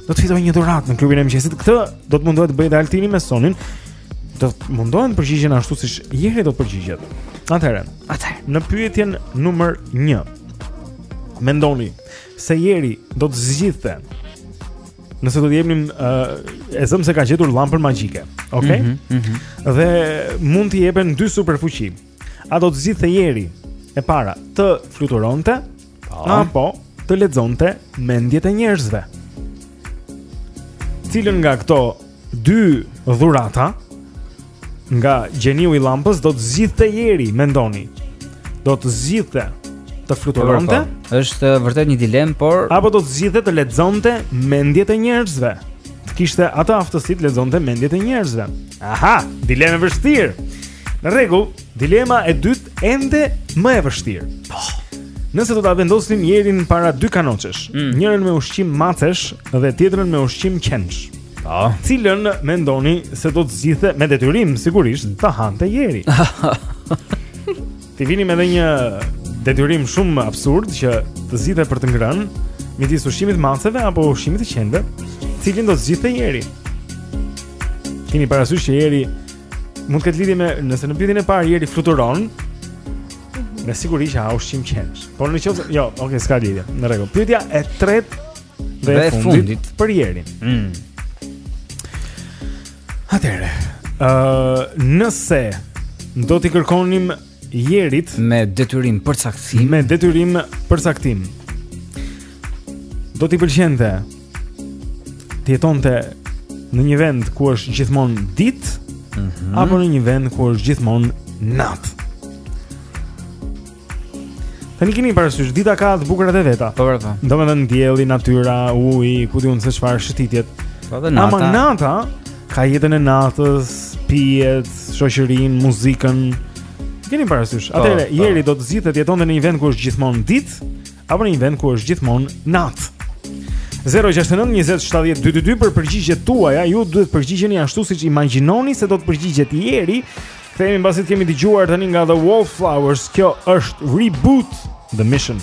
do të fitojë një dhuratë në klubin e mëngjesit. Këtë do të mundohet të bëjë dhe Altini me Sonin. Do të mundohen të përgjigjen ashtu siç Jeri do të përgjigjet. Atëherë, atëherë, në pyetjen numër 1. Mendoni se Jeri do të zgjidhte nëse do t'i jepnim uh, e zëmë se ka gjetur llampën magjike. Okej. Okay? Mm -hmm, mm -hmm. Dhe mund t'i jepen dy superfuqi. A do të zgjidhte Jeri e para të fluturonte Po. Apo të lexonte mendjet e njerëzve. Cilën nga këto dy dhurata nga gjeniu i llampës do të zgjidhte Jeri, mendoni? Do të zgjidhte të fluturonte? Është vërtet një dilemë, por apo do të zgjidhte të lexonte mendjet e njerëzve? Të kishte atë aftësi të lexonte mendjet e njerëzve. Aha, dilemë e vështirë. Në rregull, Dilema e dytë ende më e vështirë. Po. Nëse do ta vendosnim Jerin para dy kanoçesh, mm. njërën me ushqim macesh dhe tjetrën me ushqim qensh. Po. Cilën mendoni se do të zgjidhte me detyrim sigurisht të hante Jeri? T'i vinim edhe një detyrim shumë absurd që të zgjidhte për të ngrënë midis ushqimit maceve apo ushqimit të qenve, cilin do të zgjidhte Jeri? Kini parasysh që Jeri Mund të ketë lidhje me nëse në pyetjen e parë Jeri fluturon. Mhm. Me siguri që ha ushqim qenësh. Por në qoftë, jo, okay, s'ka lidhje. Në rregull. Pyetja e tretë dhe, dhe e fundit, fundit për Jerin. Mm. Atëre. Ëh, uh, nëse do t'i kërkonim Jerit me detyrim përcaktim. Me detyrim përcaktim. Do t'i pëlqente të jetonte në një vend ku është gjithmonë ditë mm -hmm. apo në një vend ku është gjithmonë natë. Tani keni parasysh dita ka të bukurat e veta. Po po. po. Domethënë dielli, natyra, uji, ku di unë se çfarë shëtitjet. Po dhe nata. Ama nata Ka jetën e natës, pijet, shoqërinë, muzikën. Keni parasysh? Po, Atëherë, po. Jeri do të zgjidhte të jetonte në një vend ku është gjithmonë ditë apo në një vend ku është gjithmonë natë. 069 20 70 222 për përgjigjet tuaja, ju duhet të përgjigjeni ashtu siç imagjinoni se do të përgjigjet Jeri. Kthehemi mbasi të kemi dëgjuar tani nga The Wallflowers. Kjo është Reboot The Mission.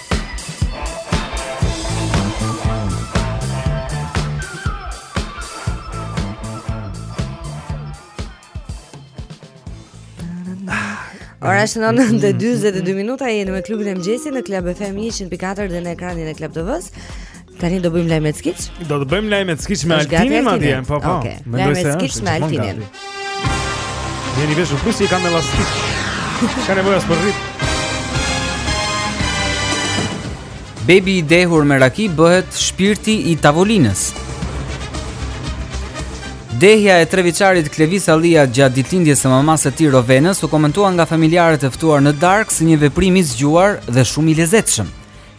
Ora është 9:42 minuta jemi me klubin e mëngjesit në Club FM 104 dhe në ekranin e Club TV-së. Tani do bëjmë lajmet skiç? Do të bëjmë lajmet skiç me Altinin madje, po po. Okay. Lajmet skiç me Altinin. Jeni vesh u fusi kam me lastik. Ka nevojë për rrip? Bebi i dehur me raki bëhet shpirti i tavolinës. Dehja e trevjeçarit Klevis Allia gjatë ditëlindjes së mamasë së tij Rovenës u komentua nga familjarët e ftuar në darkë si një veprim i zgjuar dhe shumë i lezetshëm.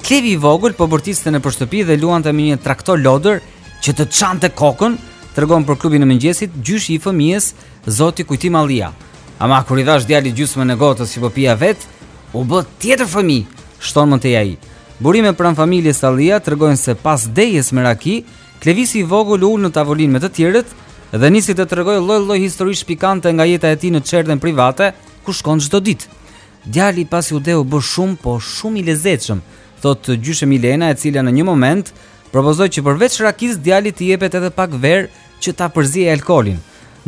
Klevi i vogël po bërtiste nëpër shtëpi dhe luante me një traktor lodër që të çante kokën, tregon për klubin e mëngjesit gjyshi i fëmijës, zoti Kujtim Allia. Ama kur i dhashë djalit gjysmën e gotës që po pija vetë, u bë tjetër fëmijë, shton më tej ai. Burime pranë familjes Allia tregojnë se pas dehjes me raki, Klevisi i vogël u ul në tavolinë me të tjerët dhe nisi të tregojë lloj-lloj historish pikante nga jeta e tij në çerdhen private, ku shkon çdo ditë. Djali pasi u deh u bë shumë, po shumë i lezetshëm, thotë gjyshe Milena e cila në një moment propozoi që përveç rakisë djalit t'i jepet edhe pak verë që ta përziejë alkoolin.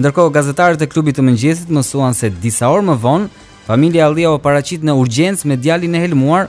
Ndërkohë gazetarët e klubit të mëngjesit mësuan se disa orë më vonë familja Allia u paraqit në urgjencë me djalin e helmuar,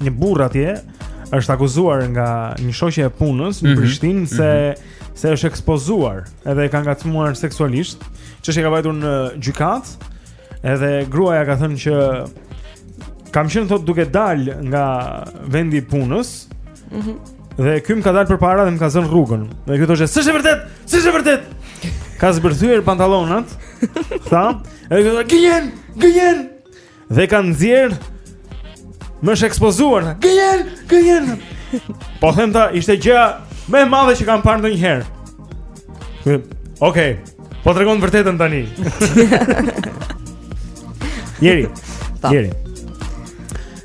një burrë atje është akuzuar nga një shoqe e punës në mm -hmm. Prishtinë se mm -hmm. se është ekspozuar edhe e ka ngacmuar seksualisht, çështja ka vajtur në gjykatë. Edhe gruaja ka thënë që kam qenë thotë duke dalë nga vendi i punës. Mhm. Mm dhe ky më ka dalë përpara dhe më ka zënë rrugën. Dhe ky thoshte, "S'është e vërtetë, s'është e vërtetë." Ka zbërthyer pantallonat. Tha ai, "Gënjen, gënjen." Dhe ka nxjerrë, më është ekspozuar. Gënjen, gënjen. Po them tha, ishte gjëja më e madhe që kam parë ndonjëherë. Okej. Okay. Po tregon të vërtetën tani. Jeri. Po. Jeri.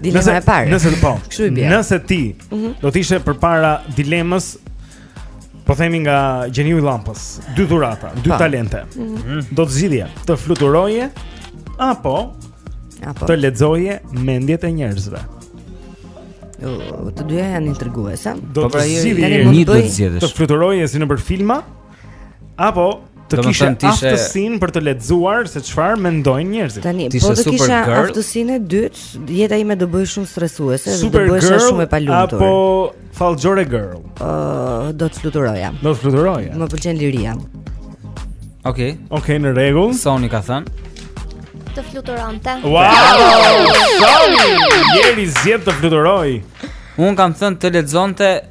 Dilema e parë. Nëse po. Nëse ti mm -hmm. do të ishe përpara dilemës Po themi nga gjeniu i llampës, dy dhurata, dy pa. talente. Mm -hmm. Do të zgjidhje, të fluturoje apo apo të lexoje mendjet e njerëzve. Jo, të dyja janë intriguese. Do po të pra, zgjidhje, njërën do të zgjidhësh. Të fluturoje si nëpër filma apo të kishe aftësinë për të lexuar se çfarë mendojnë njerëzit. Tani, po të kisha aftësinë e dytë, jeta ime do bëhej shumë stresuese dhe do bëhesha shumë e palumtur. Apo fallxore girl. Ëh, uh, do të fluturoja. Do të fluturoja. Më pëlqen liria. Okej. Okay. Okej, okay, në rregull. Soni ka thënë të fluturonte. Wow! Soni, Jeri zgjedh të fluturojë. Unë kam thënë të lexonte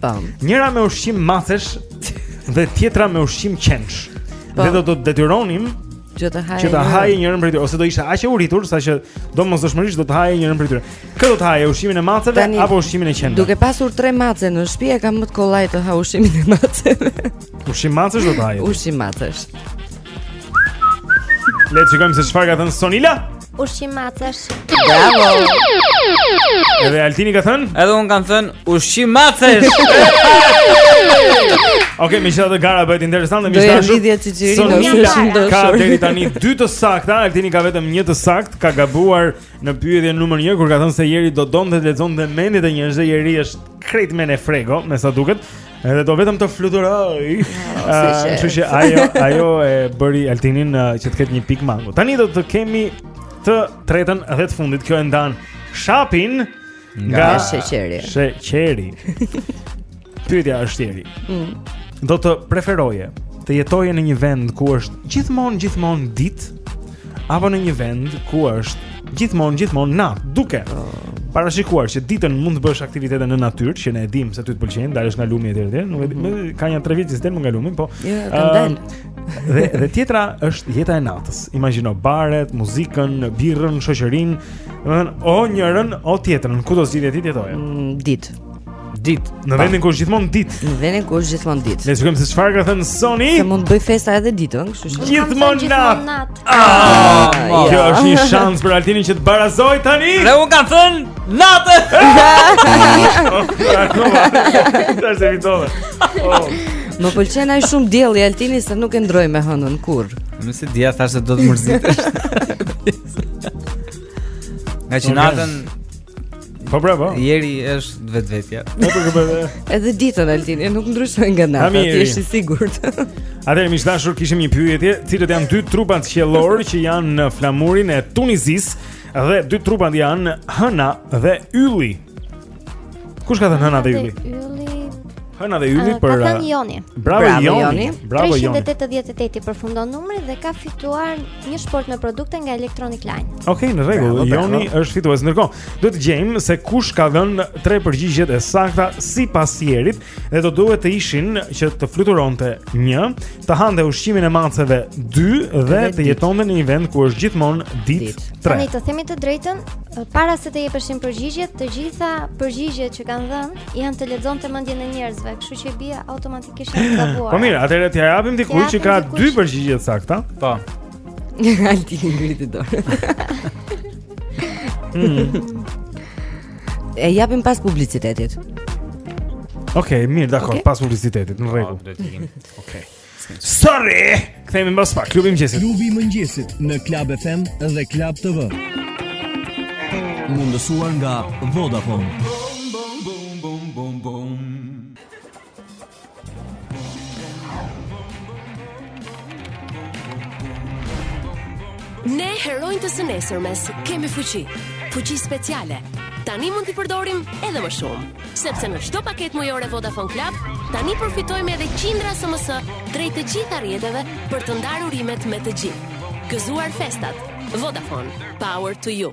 Tam. Njëra me ushqim macesh dhe tjetra me ushqim qensh. Dhe do të detyronim që të haje. Që të haje njërin prej tyre ose do ishe aq e uritur sa që domosdoshmërisht do të haje njërin prej tyre. Kë do të haje ushqimin e maceve Tani, apo ushqimin e qenve? Duke pasur tre mace në shtëpi e kam më të kollaj të ha ushqimin e maceve. Ushqim macesh do të haje. Ushqim macesh. Le të shikojmë se çfarë ka thënë Sonila. Ushqim macesh. Bravo. Edhe Altini ka thënë? Edhe un kam thënë ushqim macesh. Okej, megjithatë gara bëhet interesante, më shëdo. Do të jetë Sonila ka deri tani dy të sakta, Altini ka vetëm një të saktë, ka gabuar në pyetjen numër 1 kur ka thënë se Jeri do donte të lexonte mendjet e njerëzve, Jeri është krejt menefrego, me sa duket. Edhe do vetëm të fluturojë. Kështu që ajo ajo e bëri Altinin që të ketë një pikë mangu. Tani do të kemi të tretën dhe të fundit. Kjo e ndan shapin nga sheqeri. Sheqeri. Pyetja është, Jeri. Mm. Do të preferoje të jetoje në një vend ku është gjithmonë gjithmonë ditë apo në një vend ku është gjithmonë gjithmonë natë, duke oh. parashikuar që ditën mund të bësh aktivitete në natyrë, që ne e dimë se ty të pëlqen, dalësh nga lumi etj etj, nuk e di, mm -hmm. ka një tre vjet që s'del më nga lumi, po. Jo, jo kam dalë. Dhe dhe tjetra është jeta e natës. Imagjino baret, muzikën, birrën, shoqërinë, domethënë o njërën o tjetrën, ku do zgjidhje ti të jetoje? Mm, ditë. Ditë. Në vendin ku është gjithmonë ditë. Në vendin ku është gjithmonë ditë. Le shikojmë se çfarë ka thënë Soni. Se mund të bëj festa edhe ditën, kështu që. Gjithmonë natë. Ah, ah, jo. Kjo është një shans për Altinin që të barazojë tani. Dhe un kam thënë natë. S'e fitove. Oh. Më pëlqen aq shumë dielli Altin sa nuk e ndërroj me hënën kurrë. Ne se di a thashë do të mërzitesh. Nga që natën Po bravo. Jeri është vetvetja. Po për këtë. Edhe ditën Altin, e nuk ndryshon nga nata, ti je i sigurt. Atëherë miq të dashur, kishim një pyetje, cilët janë dy trupat qiellor që janë në flamurin e Tunizisë dhe dy trupat janë Hëna dhe Ylli. Kush ka thënë Hëna dhe Ylli? Ylli. Hëna dhe Ylli për Ka thënë Joni. Bravo, Bravo Joni. Joni. Bravo Joni. 388 i përfundon numri dhe ka fituar një shportë me produkte nga Electronic Line. Okej, okay, në rregull. Joni bravo. është fitues. Ndërkohë, duhet të gjejmë se kush ka dhënë tre përgjigjet e sakta sipas Jerit dhe do duhet të ishin që të fluturonte 1, të hante ushqimin e maceve 2 dhe të jetonte në një vend ku është gjithmonë ditë 3. Tani të themi të drejtën, para se të jepeshin përgjigjet, të gjitha përgjigjet që kanë dhënë jo në të lexonte mendjen e njerëzve, kështu që bie automatikisht e gabuar. Po mirë, atëherë t'ia japim dikujt që ka dy përgjigje të sakta. Po. Alti ngriti dorën. Hmm. E japim pas publicitetit. Okej, okay, mirë, dakor, okay. pas publicitetit, në rregull. Okej. Okay. Sorry. Kthehemi mbas pak klubi i mëngjesit. Klubi i mëngjesit në Club FM dhe Club TV. Mundësuar nga Vodafone. Ne heronjë të së nesërmes kemi fuqi, fuqi speciale. Tani mund t'i përdorim edhe më shumë. Sepse në çdo paketë mujore Vodafone Club, tani përfitojmë edhe qindra SMS drejt të gjitha rrjeteve për të ndarë urimet me të gjithë. Gëzuar festat. Vodafone, power to you.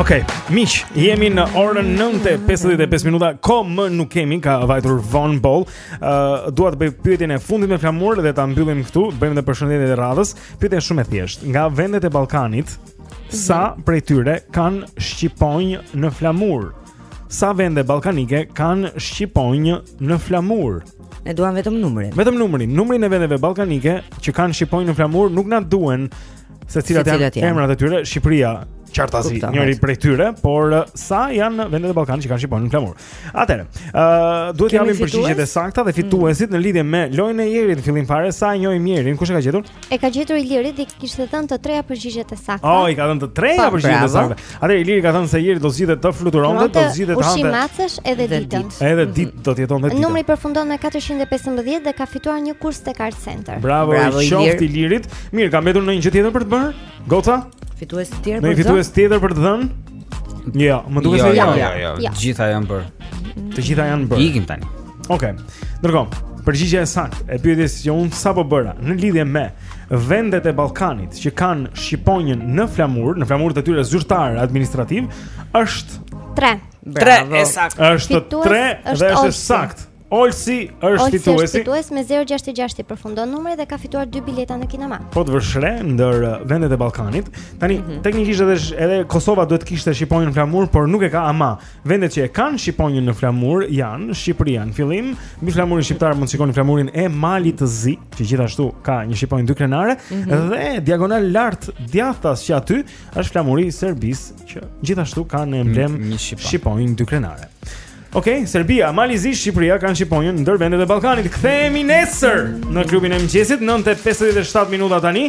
Ok, miq, jemi në orën 9:55 minuta. Kohë më nuk kemi ka vajtur vonë boll. Ë, uh, dua të bëj pyetjen e fundit me flamur dhe ta mbyllim këtu. Bëjmë edhe përshëndetjet e radhës. Pyetja është shumë e thjeshtë. Nga vendet e Ballkanit, sa mhm. prej tyre kanë shqiponjë në flamur? Sa vende ballkanike kanë shqiponjë në flamur? Ne duam vetëm numrin. Vetëm numrin, numrin e vendeve ballkanike që kanë shqiponjë në flamur nuk na duhen se cilat janë emrat e tyre. Shqipëria qartazi njëri prej tyre, por uh, sa janë vendet e Ballkanit që kanë shqiponjë në flamur. Atëherë, ë uh, duhet të japim përgjigjet e sakta dhe fituesit mm. në lidhje me lojën e Jerit në fillim fare, sa e njohim Jerin, kush e ka gjetur? E ka gjetur Iliri dhe kishte dhënë të treja përgjigjet e sakta. Oh, i ka dhënë të treja po, përgjigjet e sakta. Atëherë Iliri ka thënë se Jeri do zgjidhte të fluturonte, do zgjidhte të hante. Ushqim macesh edhe ditën. Edhe mhm. ditë do të jetonte ditën. Numri përfundon me 415 dhe ka fituar një kurs tek Art Center. Bravo, Bravo i qoftë Ilirit. Mirë, ka mbetur ndonjë gjë tjetër për të bërë? Goca? Fitues të tjerë për të dhënë? Ndonjë fitues tjetër për të dhënë? Jo, më duket jo, se jo. Jo, jo, jo. Gjitha janë bërë. Të gjitha janë bërë. Ikim tani. Okej. Okay. Ndërkohë, përgjigjja e saktë e pyetjes që unë sapo bëra në lidhje me vendet e Ballkanit që kanë shqiponjën në flamur, në flamurët e tyre zyrtarë administrativë, është 3. Bravo. 3 e saktë. Është 3 dhe është e saktë. Olsi është fituesi. Olsi është fitues me 066 i përfundon numri dhe ka fituar dy bileta në kinema. Po të vësh re ndër uh, vendet e Ballkanit. Tani mm -hmm. teknikisht edhe edhe Kosova duhet të kishte shqiponjën në flamur, por nuk e ka ama. Vendet që e kanë shqiponjën në flamur janë Shqipëria. Në fillim, mbi flamurin shqiptar mund të shikoni flamurin e Malit të Zi, që gjithashtu ka një shqiponjë dykrenare mm -hmm. dhe diagonal lart djathtas që aty është flamuri i Serbisë, që gjithashtu ka në emblemë një shqiponjë dykrenare. Okej, Serbia, Mali i Zi, Shqipëria kanë shqiponjën ndër vendet e Ballkanit. Kthehemi nesër në klubin e mëngjesit 9:57 minuta tani.